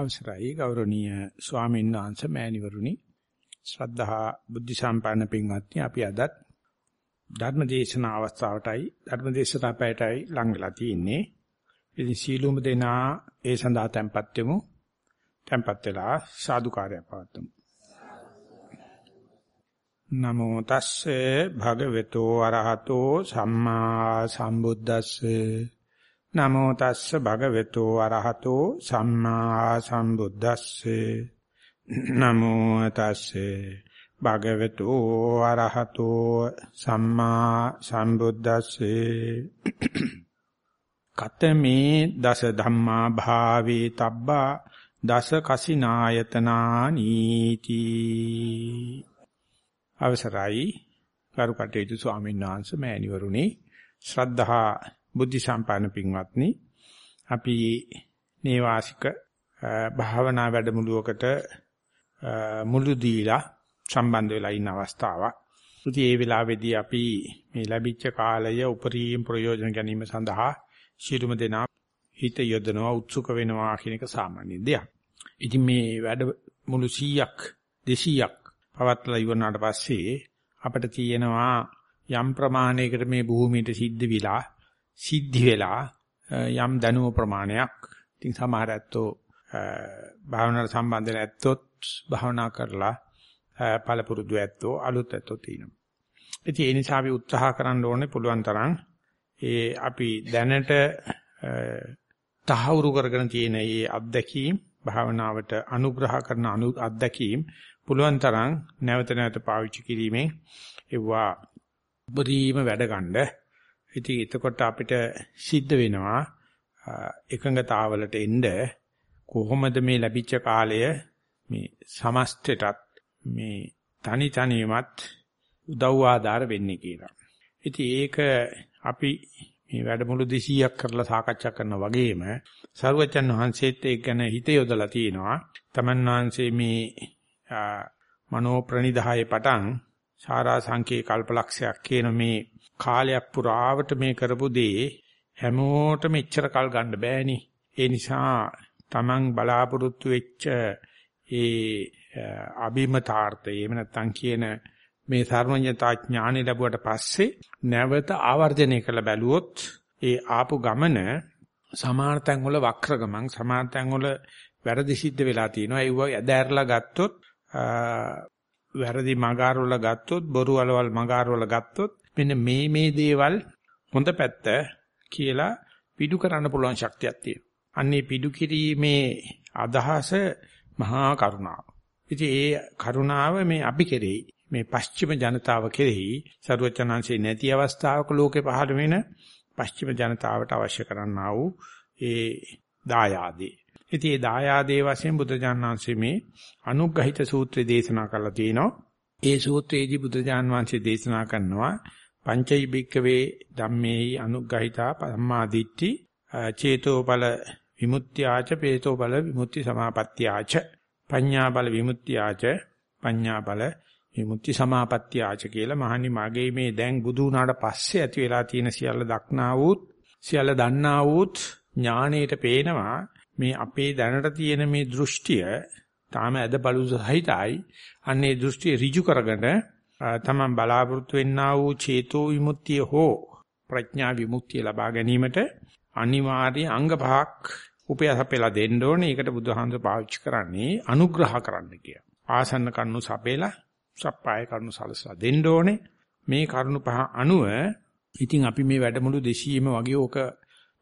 අවසරයි. ගෞරවනීය ස්වාමීන් වහන්සේ මෑණිවරුනි. ශ්‍රද්ධා බුද්ධ සම්පන්න පින්වත්නි අපි අදත් ධර්ම දේශනා අවස්ථාවටයි ධර්ම දේශනා පැයටයි ලං වෙලා තියෙන්නේ. ඉතින් සීලුම දෙනා ඒ සඳහා tempත් වෙමු. tempත් වෙලා සාදුකාරය පවත්වමු. නමෝ තස්සේ භගවතු අරහතෝ සම්මා සම්බුද්දස්සේ. නමෝ තස්ස භගවතු අරහතෝ සම්මා සම්බුද්දස්සේ. නමෝ තස්සේ භගවතු අරහතෝ සම්මා සම්බුද්දස්සේ. කතමේ දස ධම්මා භාවේ තබ්බා දස කසිනායතනා නීති අවසරයි කරුකටේතු ස්වාමීන් වහන්සේ මෑණිවරුනි. ශ්‍රද්ධා බුද්ධ සම්පන්න පින්වත්නි අපි නේවාසික භාවනා වැඩමුළුවකට මුළු දීලා සම්බන්ධ වෙලා ඉන්න අවස්ථාවක්. ඉතින් ඒ වෙලාවේදී අපි මේ ලැබිච්ච කාලය උපරිම ප්‍රයෝජන ගැනීම සඳහා ශිරුම දෙනා හිත යොදනවා උත්සුක වෙනවා කියන එක සාමාන්‍ය දෙයක්. ඉතින් මේ වැඩ මුළු 100ක් 200ක් පවත්ලා ඉවරනාට පස්සේ අපිට තියෙනවා යම් ප්‍රමාණයකට මේ භූමියට සිද්ධ විලා සිද්ධි වෙලා යම් දැනුම ප්‍රමාණයක් ඉතින් සමහර ඇත්තෝ භාවනාවට සම්බන්ධ නැත්තොත් භාවනා කරලා පළපුරුදු ඇත්තෝ අලුත් ඇත්තෝ තියෙනවා. ඉතින් ඒ නිසා අපි උත්සාහ කරන්න ඕනේ පුළුවන් තරම් ඒ අපි දැනට තහවුරු කරගෙන තියෙන මේ අත්දැකීම් භාවනාවට අනුග්‍රහ කරන අත්දැකීම් පුළුවන් තරම් නැවත නැවත පාවිච්චි කිරීමෙන් ඒවා බරීම වැඩ ගන්න. ඉතින් එතකොට අපිට සිද්ධ වෙනවා එකඟතාවලට එන්න කොහොමද මේ ලැබිච්ච කාලය මේ සමස්තයටත් මේ තනි තනියමත් උදව් ආධාර වෙන්නේ කියලා. ඉතින් ඒක අපි මේ වැඩමුළු 200ක් කරලා සාකච්ඡා කරනා වගේම සරුවචන් වහන්සේත් ඒක ගැන හිත යොදලා තිනවා. තමන් වහන්සේ මේ මනෝ ප්‍රනිදායේ පටන් සාරා සංකේ කල්පලක්ෂයක් කියන මේ කාලයක් පුරාවට මේ කරපු දේ හැමෝටම එච්චර කල් ගන්න බෑනේ. ඒ නිසා Taman බලාපොරොත්තු වෙච්ච ඒ අභිමතාර්ථය එහෙම නැත්නම් කියන මේ සර්වඥතා ඥානෙ ලැබුවට පස්සේ නැවත ආවර්ජනය කළ බැලුවොත් ඒ ආපු ගමන සමාන තැන් වල වක්‍ර ගමන් සමාන තැන් වල වැරදි සිද්ධ වෙලා තියෙනවා ඒව ඇදහැරලා ගත්තොත් වැරදි මගාරවල ගත්තොත් බොරු වලවල් මගාරවල ගත්තොත් මෙන්න මේ මේ දේවල් හොඳ පැත්ත කියලා පිටු කරන්න පුළුවන් ශක්තියක් තියෙනවා. අන්නේ පිටු කිරීමේ අදහස මහා කරුණාව. ඉතින් ඒ කරුණාව මේ අපි කෙරෙහි මේ පශ්චිම ජනතාව කෙරෙහි ਸਰවචනංශේ නැති අවස්ථාවක ලෝකේ පහළ වෙන පශ්චිම ජනතාවට අවශ්‍ය කරන්නා වූ ඒ දායාදේ. ඉතින් ඒ දායාදේ වශයෙන් බුදුජානනාංශයේ මේ අනුග්‍රහිත සූත්‍රය දේශනා කරලා තිනවා. ඒ සූත්‍රයේදී බුදුජාන විශ්ේ දේශනා කරනවා පංචෛ බික්කවේ ධම්මේහි අනුග්‍රහිතා සම්මාදිට්ඨි චේතෝපල විමුක්ත්‍යාච පේතෝපල විමුක්ති සමාපත්‍යාච පඤ්ඤා බල විමුක්ත්‍යාච පඤ්ඤා බල විමුක්ති සමාපත්‍යාච කියලා මහනි මගේ මේ දැන් බුදු වුණාට පස්සේ ඇති වෙලා තියෙන සියල්ල දක්නා වූත් සියල්ල දන්නා වූත් ඥාණයට පේනවා මේ අපේ දැනට තියෙන මේ දෘෂ්ටිය තාම ඇද බලු සහිතයි. අන්නේ දෘෂ්ටිය ඍජු කරගෙන තමන් බලාපොරොත්තු වෙන්නා වූ චේතෝ විමුක්තිය හෝ ප්‍රඥා විමුක්තිය ලබා ගැනීමට අනිවාර්ය අංග පහක් උපයසපෙලා දෙන්න ඕනේ. ඒකට බුදුහාමුදුර පාවිච්චි කරන්නේ අනුග්‍රහ කරන්න කිය. ආසන්න කන්නු සපේලා සප්පාය කරුණු සලසලා දෙන්න ඕනේ. මේ කරුණු පහ අනුව ඉතින් අපි මේ වැඩමුළු 200ම වගේ ඕක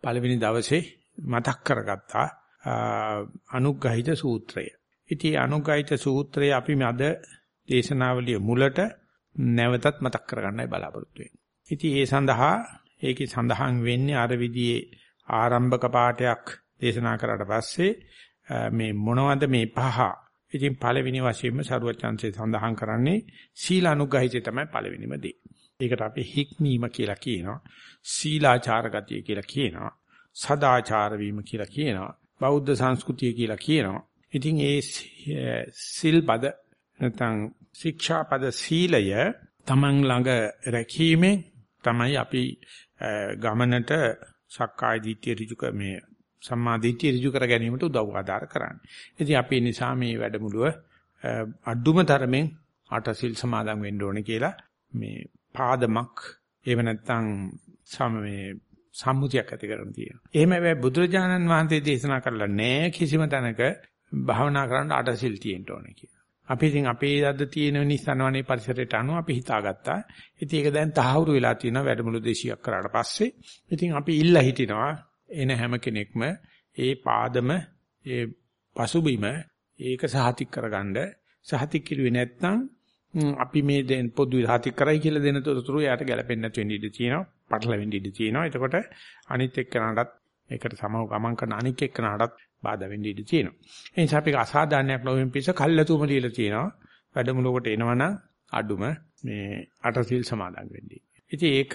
පළවෙනි දවසේ මතක් කරගත්තා අනුග්‍රහිත සූත්‍රය. ඉතින් අනුග්‍රහිත සූත්‍රය අපි අද දේශනාවලිය මුලට නැවතත් මතක් කරගන්නයි බලාපොරොත්තු වෙන්නේ. ඉතින් ඒ සඳහා ඒකේ සඳහන් වෙන්නේ අර විදිහේ ආරම්භක පාඩයක් දේශනා කරාට පස්සේ මේ මොනවද මේ පහ ඉතින් පළවෙනි වශයෙන්ම සරුවචන්සේ සඳහන් කරන්නේ සීල අනුග්‍රහිතය තමයි පළවෙනිම දේ. ඒකට අපි හික්මීම කියලා කියනවා. සීලාචාර ගතිය කියලා කියනවා. සදාචාර වීම කියලා කියනවා. බෞද්ධ සංස්කෘතිය කියලා කියනවා. ඉතින් ඒ සිල්පද නැත්නම් ශික්ෂාපද සීලය තමන් ළඟ රැකීමෙන් තමයි අපි ගමනට සක්කාය දිට්ඨිය ඍජුක මේ සම්මා දිට්ඨිය ඍජු කර ගැනීමට උදව් ආධාර කරන්නේ. ඉතින් අපි නිසා මේ වැඩමුළුව අඩුම තරමෙන් අටසිල් සමාදන් වෙන්න ඕනේ කියලා මේ පාදමක් එහෙම නැත්නම් සම මේ සම්මුතියක් ඇති කරගෙන තියෙනවා. එහෙම හැබැයි බුදුරජාණන් වහන්සේ දේශනා කරලා නැහැ කිසිම තැනක භාවනා කරන්න අටසිල් තියෙන්න ඕනේ කියලා. අපි ඉතින් අපේ අද තියෙන නිසනවනේ පරිසරයට අනුව අපි හිතාගත්තා. ඉතින් ඒක දැන් තහවුරු වෙලා තියෙනවා වැඩමුළු දේශියක් කරාට පස්සේ. ඉතින් අපි ඉල්ලා හිටිනවා එන හැම කෙනෙක්ම ඒ පාදම ඒ පසුබිම ඒක සහතික කරගන්න සහතික කිරුවේ නැත්නම් අපි මේ දෙන් පොදු සහතික කරයි කියලා දෙන තොරතුරු යාට ගැලපෙන්නේ නැති වෙන්න ඉඩ තියෙනවා. පටලවෙන්න ඉඩ තියෙනවා. එතකොට අනිත් එක්කනටත් ඒකට සමව ගමන් කරන අනික් එක්කනටත් බාධා වෙන්න ඉඩ තියෙනවා. ඒ නිසා අපි අසාධාරණයක් නොවෙන් පිස කල්ලාතුම දීලා තියෙනවා. වැඩමුළුවකට එනවනම් අඩුම මේ අටසිල් සමාදන් වෙන්නේ. ඉතින් ඒක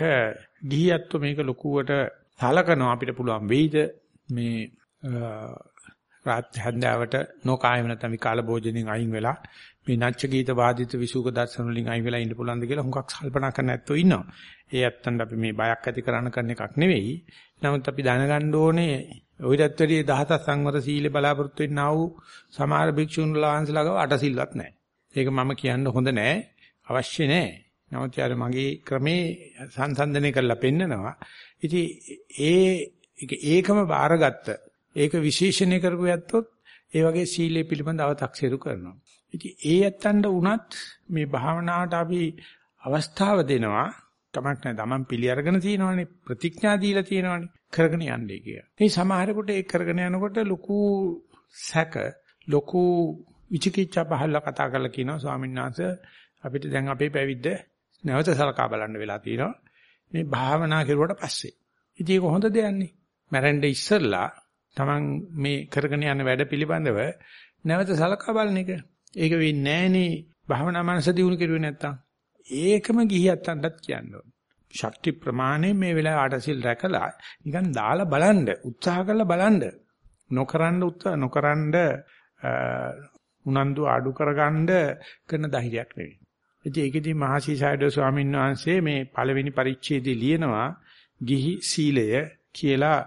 ගිහියත්ව මේක ලොකුවට සලකනවා අපිට පුළුවන් වෙයිද මේ රාත් හැන්දාවට නොකායම නැත්නම් විකාල භෝජනෙන් අයින් වෙලා මේ නැච්ච ගීත වාදිත විසුක දර්ශන වලින් අයින් වෙලා ඉන්න පුළුවන්ද කියලා හුඟක් කල්පනා කරන්න ඇත්තෝ ඉන්නවා. ඒ ඇත්තන්ට අපි මේ බයක් ඇති කරන්න කරන එකක් නෙවෙයි. නමුත් අපි දැනගන්න ඕනේ ඔයිටත් වැඩි දහතක් සංවර සීල බලාපොරොත්තු වෙන්නා වූ සමහර භික්ෂුන් වහන්සේලා ගාව අටසිල්වත් නැහැ. ඒක මම කියන්න හොඳ නැහැ. අවශ්‍ය නැහැ. නමුත් යාර මගේ ක්‍රමේ සංසන්දනය කරලා පෙන්නනවා. ඉතින් ඒ ඒකම බාරගත්ත ඒක විශේෂණය කරපු යත්තොත් ඒ වගේ සීලය පිළිබඳ අව탁සිරු කරනවා. ඉතින් ඒ යත්තන්ට උනත් මේ භාවනාවට අපි අවස්ථාව දෙනවා. තමක් නැහැ. තමන් පිළි අරගෙන තියෙනවානේ ප්‍රතිඥා දීලා තියෙනවානේ. කරගෙන යන්නේ කියලා. මේ සමහරකට ඒක කරගෙන යනකොට ලොකු සැක ලොකු විචිකිච්ඡා පහළ කතා කරලා කියනවා ස්වාමීන් වහන්සේ අපිට දැන් අපේ පැවිද්ද නැවත සලකා බලන්න වෙලා තියෙනවා. මේ භාවනා කරුවට පස්සේ. ඉතින් ඒක හොඳ දෙයක්නේ. මැරෙන්න ඉස්සෙල්ලා Taman මේ කරගෙන යන වැඩ පිළිබඳව නැවත සලකා බලන එක. ඒක වෙන්නේ නැහනේ භාවනා මනස දිනු කෙරුවේ නැත්තම්. ඒකම ගිහියත්තන්ටත් කියන්න ඕන. ශක්ති ප්‍රමාණය මේ වෙලාව අටසිල් රැකලා නිකන් දාලා බලන්න උත්සාහ කරලා බලන්න නොකරන්න උත්සාහ නොකරන්න උනන්දු අඩු කරගන්න කරන ධෛර්යයක් නෙවෙයි. ඉතින් ඒකෙදි මහසීසයිඩෝ ස්වාමීන් වහන්සේ මේ පළවෙනි පරිච්ඡේදයේ ලියනවා ගිහි සීලය කියලා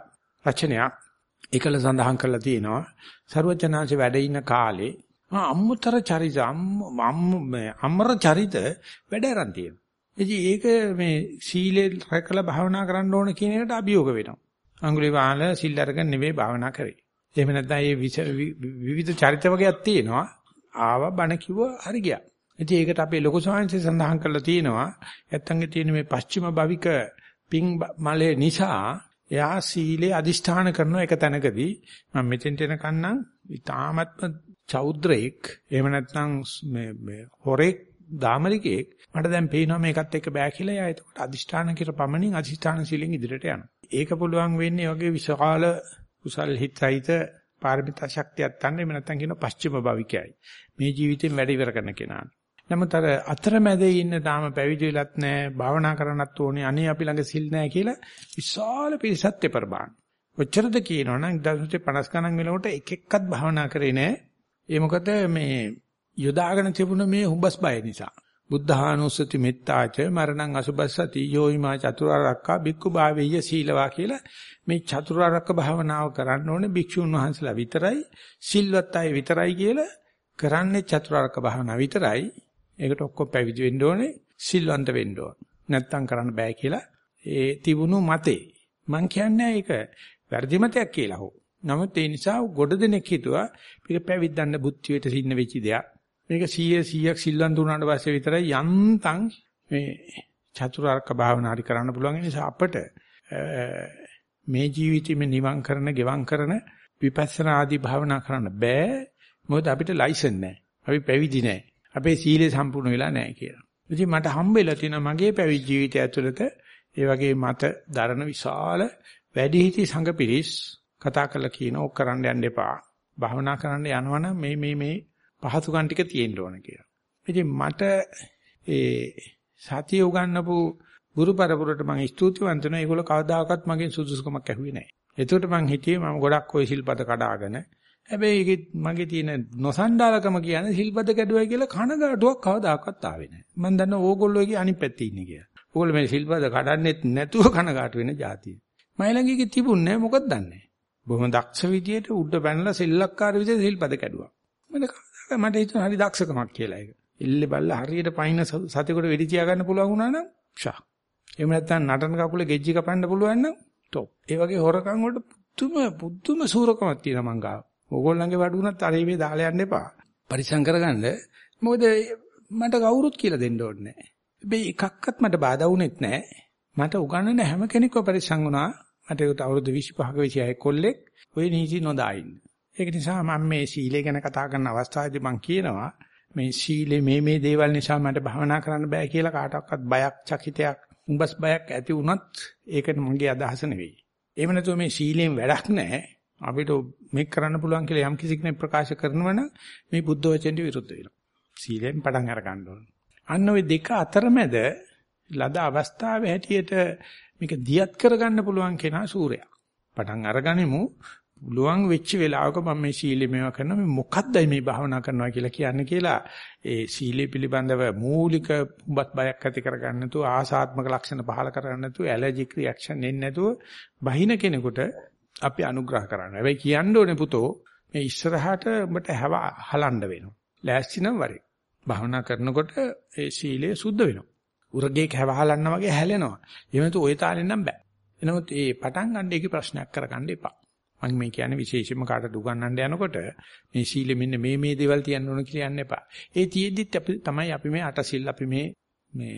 රචනයක් ඒකල සඳහන් කරලා තියෙනවා. ਸਰවඥාන්සේ වැඩ ඉන්න කාලේ අම්මුතර චරිත අම්මර චරිත වැඩ aran තියෙනවා. ඉතින් ඒක මේ සීලේ රැකලා භාවනා කරන්න ඕන කියන එකට අභියෝග වෙනවා. අඟුලිමාල සිල් අරගෙන නෙවෙයි භාවනා කරේ. එහෙම නැත්නම් මේ විවිධ චරිත වර්ගයක් තියෙනවා. ආව බණ කිව්ව හරි ගියා. ඉතින් ඒකට අපේ ලොකු සාංශය සඳහන් කරලා තියෙනවා. නැත්තන්ගේ තියෙන මේ පස්චිම භවික පිං මලේ නිසා එයා සීලේ අදිෂ්ඨාන කරන එක තැනකදී මම මෙතෙන්ට එනකන් නම් ඊ타මත්ම චෞද්‍රයෙක් එහෙම නැත්නම් මේ හොරෙක් දාමරිකයෙක් මට දැන් පේනවා මේකත් එක්ක බෑ කියලා එයා එතකොට අදිෂ්ඨාන කර පමණින් අදිෂ්ඨාන සීලෙන් ඉදිරියට යනවා. ඒක පුළුවන් වෙන්නේ වගේ විශාල කුසල් හිතයිත පාරමිතා ශක්තියක් ගන්න එහෙම නැත්නම් කියන පස්චිම භවිකයයි. මේ ජීවිතෙන් වැඩ ඉවර කරන කෙනා. නමුත් අර අතරමැදේ ඉන්න තාම පැවිදි වෙලත් නැහැ, භාවනා කරන්නත් ඕනේ, අනේ අපි ළඟ සිල් නැහැ කියලා විශාල පිරිසක් දෙපරබාන. ඔච්චරද කියනවනම් 1950 ගණන් වෙනකොට එක එක්කත් භාවනා කරේ නැහැ. ඒ මොකද මේ යොදාගෙන තිබුණ මේ හුඹස් බය නිසා. බුද්ධානුස්සති මෙත්තාච මරණං අසුබස්සති යෝයිමා චතුරාර්යක්ඛා බික්ඛු භාවෙය්‍ය සීලවා කියලා මේ චතුරාර්යක්ඛ භාවනාව කරන්න ඕනේ භික්ෂුන් වහන්සේලා විතරයි සිල්වත් අය විතරයි කියලා කරන්නේ චතුරාර්යක්ඛ භාවනාව විතරයි. ඒකට ඔක්කොම පැවිදි වෙන්න ඕනේ සිල්වන්ත වෙන්න ඕන. නැත්තම් කරන්න බෑ කියලා ඒ තිබුණු මතේ. මං කියන්නේ ඒක වැරදි මතයක් කියලා හෝ. නමුත් ඒ නිසා ගොඩ දෙනෙක් හිතුවා මේක පැවිද්දන්න බුද්ධියට සින්න වෙච්ච දෙයක් මේක 100 100ක් සිල්වන්ත වුණාට පස්සේ විතරයි යන්තම් මේ චතුරාර්යක භාවනාරි කරන්න පුළුවන් නිසා අපට මේ ජීවිතෙම නිවන් කරන, ගෙවම් කරන විපස්සනා ආදී භාවනා කරන්න බෑ. මොකද අපිට ලයිසන් නැහැ. අපි පැවිදි නැහැ. අපේ සීලය සම්පූර්ණ වෙලා නැහැ කියලා. ඉතින් මට හම්බෙලා තියෙනවා මගේ පැවිදි ජීවිතය ඇතුළත ඒ වගේ මත දරන විශාල වැඩිහිටි සංඝ පිරිස් කතා කරලා කියන ඕක කරන්න යන්න එපා. භාවනා කරන්න යනවනම් මේ මේ මේ පහසුකම් ටික තියෙන්න ඕන කියලා. ඉතින් මට ඒ සතිය උගන්වපු ගුරු පරපුරට මම ස්තුතිවන්ත වෙනවා. ඒගොල්ලෝ කවදාකවත් මගෙන් සුදුසුකමක් ඇහුවේ නැහැ. එතකොට මං හිතියේ මම ගොඩක් ওই සිල්පද කඩාගෙන හැබැයි මගේ තියෙන නොසන්ඩාලකම කියන්නේ සිල්පද කැඩුවයි කියලා කනගාටුවක් කවදාකවත් ආවේ නැහැ. මම දන්නවා ඕගොල්ලෝගේ අනිත් පැත්තේ ඉන්නේ කියලා. ඕගොල්ලෝ මේ සිල්පද කඩන්නෙත් නැතුව කනගාටු වෙන જાතිය. මයිලංගිකේ තිබුණේ මොකක්ද දන්නේ. බොහොම දක්ෂ විදියට උඩ බැනලා සෙල්ලක්කාර විදියට සිල්පද කැඩුවා. මට මට හිතුණා හරි දක්ෂකමක් කියලා ඒක. ඉල්ලේ බල්ලා හරියට පයින් සතෙකුට වෙඩි තියා ගන්න පුළුවන් වුණා නම් ෂා. එහෙම නැත්නම් නටන කකුලේ ගෙජ්ජි කපන්න පුළුවන් නම් টොප්. ඒ වගේ හොරකම් වලට පුදුම පුදුම සූරකමක් තියෙනවා මං ගාව. ඕගොල්ලන්ගේ වඩුණත් අර මේ දාලා යන්න එපා. පරිසම් කරගන්න. මොකද මට කවුරුත් කියලා දෙන්න ඕනේ නැහැ. හැබැයි එකක්වත් මට බාධා වුණෙත් නැහැ. මට උගන්වන හැම කෙනෙක්ව පරිසම් වුණා. මට ඒකට අවුරුදු 25ක 26 කොල්ලෙක් ඔය නීති නොදා ඉන්න. ඒක නිසා මම මේ සීලය ගැන කතා කරන අවස්ථාවේදී මම කියනවා මේ සීලේ මේ මේ දේවල් නිසා මට භවනා කරන්න බෑ කියලා කාටවත් බයක් චකිතයක් උඹස් බයක් ඇති වුණත් ඒක මගේ අදහස නෙවෙයි. එහෙම නැතුව මේ සීලෙන් වැඩක් නැහැ. අපිට මේක කරන්න පුළුවන් කියලා යම් කිසි කෙනෙක් ප්‍රකාශ කරනවනම් මේ බුද්ධ වචනට විරුද්ධ වෙනවා. සීලෙන් පටන් අර ගන්න ඕන. අන්න ওই දෙක අතරමැද ලද අවස්ථාවේ හැටියට මේක දියත් කරගන්න පුළුවන් කෙනා සූර්යයා. පටන් අරගනිමු පුළුවන් වෙච්ච වෙලාවක මම මේ සීලෙ මේවා කරනවා මේ මොකද්දයි මේ භාවනා කරනවා කියලා කියන්නේ කියලා ඒ සීලෙ පිළිබඳව මූලික උඹත් බයක් ඇති කරගන්න නැතුව ආසාත්මක ලක්ෂණ පහල කරගන්න නැතුව ඇලර්ජික් රියැක්ෂන් එන්නේ නැතුව බහින කෙනෙකුට අපි අනුග්‍රහ කරන්න. හැබැයි කියන්න ඕනේ පුතෝ මේ ඉස්සරහට උඹට හැව හලන්න වෙනවා. ලෑස්ති නම් වරේ. භාවනා කරනකොට ඒ සීලය සුද්ධ වෙනවා. උරගේක හැවහලන්න වගේ හැලෙනවා. එහෙම නැතු ඔය තාලෙන් නම් බෑ. එනමුත් ඒ පටන් ගන්න එකේ ප්‍රශ්නයක් කරගන්න එපා. මම මේ කියන්නේ විශේෂයෙන්ම කාටද උගන්වන්න යනකොට මේ සීලෙ මෙන්න මේ මේ දේවල් තියන්න ඕන කියලා යන්න එපා. ඒ තියෙද්දිත් අපි තමයි අපි මේ අටසිල් අපි මේ මේ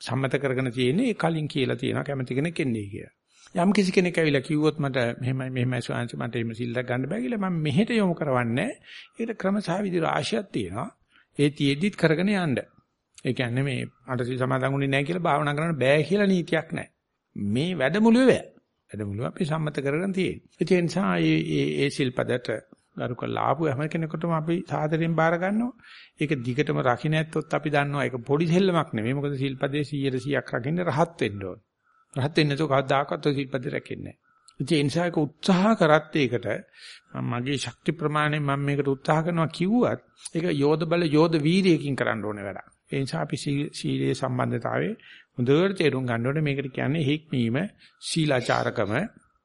සම්මත කරගෙන තියෙන්නේ ඒ කලින් කියලා තියෙනවා කැමති කෙනෙක් එන්නේ කියලා. යම් කිසි කෙනෙක් ඇවිල්ලා කිව්වොත් මට මෙහෙමයි මෙහෙමයි ස්වාමීන් මට එහෙම සිල්ලක් ගන්න බෑ කියලා මම මෙහෙට යොමු කරවන්නේ. ඒකට ක්‍රම සහ විදි රාශියක් තියෙනවා. ඒ තියෙද්දිත් කරගෙන යන්න. ඒ කියන්නේ මේ අටසිල් සමාදන් නැහැ කියලා භාවනා කරන්න බෑ කියලා නීතියක් නැහැ. මේ වැඩමුළුවේ බෑ. වැඩමුළුව අපි සම්මත කරගෙන තියෙන්නේ. ඒ නිසා මේ ඒ සිල්පදට ගරු කරලා ආපු හැම කෙනෙකුටම අපි සාදරයෙන් බාර ගන්නවා. ඒක දිගටම රකින්න ඇත්තොත් අපි දන්නවා ඒක පොඩි සෙල්ලමක් නෙමෙයි. මොකද සිල්පදේ 100 100ක් රකින්න රහත් වෙන්න ඕන. රහත් වෙන්නේ නැතුව කවදාකවත් ඔය සිල්පදේ රැකෙන්නේ නැහැ. ඒ නිසා ඒක උත්සාහ කරත් ඒකට මගේ ශක්ති ප්‍රමාණය මම මේකට උත්සාහ කරනවා කිව්වත් ඒක යෝධ බල යෝධ වීරියකින් කරන්න ඕනේ වැඩක්. ඒ නිසා අපි සීලයේ සම්බන්ධතාවයේ හොඳට තේරුම් ගන්න ඕනේ මේකට කියන්නේ හික්මීම සීලාචාරකම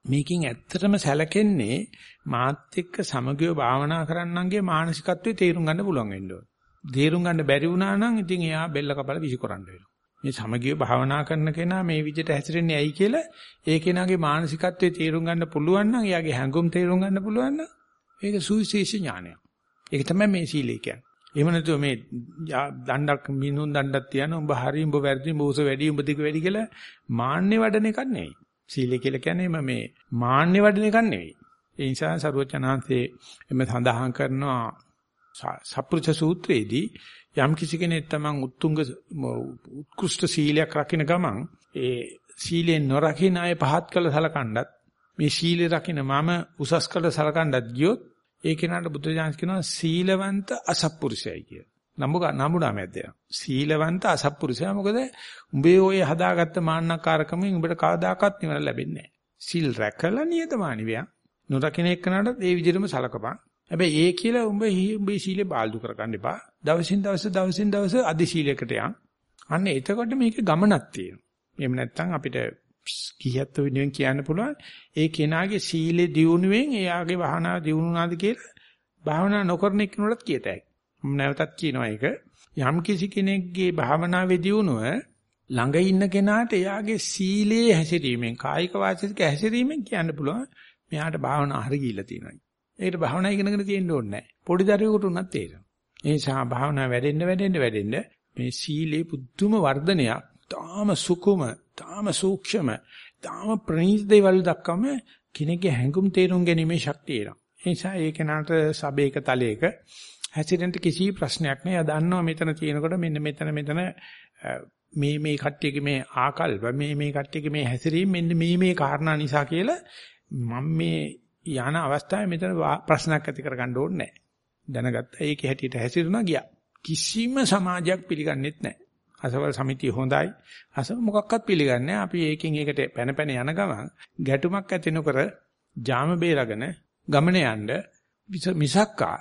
මේකෙන් ඇත්තටම සැලකෙන්නේ මාත් එක්ක සමගිය භාවනා කරන්නන්ගේ මානසිකත්වයේ තේරුම් ගන්න පුළුවන් වෙන්න ඕනේ. තේරුම් ගන්න බැරි වුණා නම් ඉතින් එයා බෙල්ල කපලා විසිකරන්න වෙනවා. මේ සමගිය භාවනා කරන කෙනා මේ විදිහට හැසිරෙන්නේ ඇයි කියලා ඒ කෙනාගේ මානසිකත්වයේ තේරුම් ගන්න පුළුවන් නම් එයාගේ හැඟුම් තේරුම් ගන්න පුළුවන් නම් ඒක සුවිශේෂ ඥානයක්. ඒක තමයි මේ සීලය කියන්නේ. එහෙම නැතුව මේ දණ්ඩක් මිනුන් දණ්ඩක් තියන උඹ හරි උඹ වැරදි උඹ උස වැඩි උඹ දිග වැඩි කියලා මාන්නේ වඩන එකක් නෙවෙයි. සීලය කියලා කියන්නේ මේ මාන්නේ වඩන එකක් නෙවෙයි. ඒ නිසා සරුවචනාංශයේ එමෙ සඳහන් කරනවා සප්පුරුෂ සූත්‍රයේදී යම් කිසි කෙනෙක් තමන් උත්තුංග උත්කෘෂ්ඨ සීලයක් රකින්න ගමන් ඒ සීලෙන් නොරකින්න අය පහත් කළ සලකණ්ඩත් මේ සීලය රකින්න මම උසස් කළ සලකණ්ඩත් ගියොත් ඒ කෙනාට බුද්ධ ඥාන කියනවා සීලවන්ත අසත්පුරුෂයයි කිය. නම්බු නම්බුනාමයක් දෙනවා. සීලවන්ත අසත්පුරුෂයා මොකද උඹේ ඔය හදාගත්ත මාන්නකාරකමෙන් උඹට කවදාකවත් නිවන ලැබෙන්නේ නැහැ. සීල් රැකලා නියතමානි වෙයා. නොරකින එක්කනට ඒ විදිහටම සලකපන්. හැබැයි ඒ කියලා උඹ උඹේ සීලේ බාල්දු කරගන්න එපා. දවසින් දවස දවසින් දවස අධි සීලයකට යන්. අන්න එතකොට මේකේ ගමනක් තියෙනවා. එහෙම නැත්නම් අපිට කීයත් වෙනුවෙන් කියන්න පුළුවන් ඒ කෙනාගේ සීලේ දියුණුවෙන් එයාගේ වහනා දියුණුනාද කියලා භාවනා නොකරන එක්කනටත් කියතයි. මම නැවතත් කියනවා ඒක. යම් කිසි කෙනෙක්ගේ භාවනාවේ දියුණුව ළඟ ඉන්න කෙනාට එයාගේ සීලේ හැසිරීමෙන් කායික වාචික හැසිරීමෙන් කියන්න පුළුවන් මෙයාට භාවනා හරි ගිහිල්ලා තියෙනවා. ඒකට භාවනා ඉගෙනගෙන තියෙන්න ඕනේ නැහැ. පොඩි දරුවෙකුට උනත් තේරෙනවා. ඒ නිසා භාවනා වැඩෙන්න වැඩෙන්න වැඩෙන්න මේ සීලේ පුදුම වර්ධනයක් තාම සුකුම, තාම සූක්ෂම, තාම ප්‍රණීත දේවල් දක්වම කෙනෙක්ගේ හැඟුම් තේරුම් ගැනීමේ ශක්තිය එනවා. ඒ නිසා ඒ කෙනාට සබේක තලයක හැසිරෙන්න කිසි ප්‍රශ්නයක් නෑ. එයා දන්නවා මෙතන තියෙනකොට මෙන්න මෙතන මෙතන මේ මේ කට්ටියගේ මේ ආකල්ප මේ මේ කට්ටියගේ මේ හැසිරීම මෙන්න මේ මේ කාරණා නිසා කියලා මම මේ යන අවස්ථාවේ මෙතන ප්‍රශ්නයක් ඇති කරගන්න ඕනේ නැහැ. දැනගත්තා ඒකේ හැටියට හැසිරුණා ගියා. කිසිම සමාජයක් පිළිගන්නෙත් නැහැ. අසවල් සමිතිය හොඳයි. අස මොකක්වත් පිළිගන්නේ අපි ඒකෙන් ඒකට පැන පැන යන ගමන් ගැටුමක් ඇති නොකර ජාම බේරගෙන ගමන යන්න මිසක්කා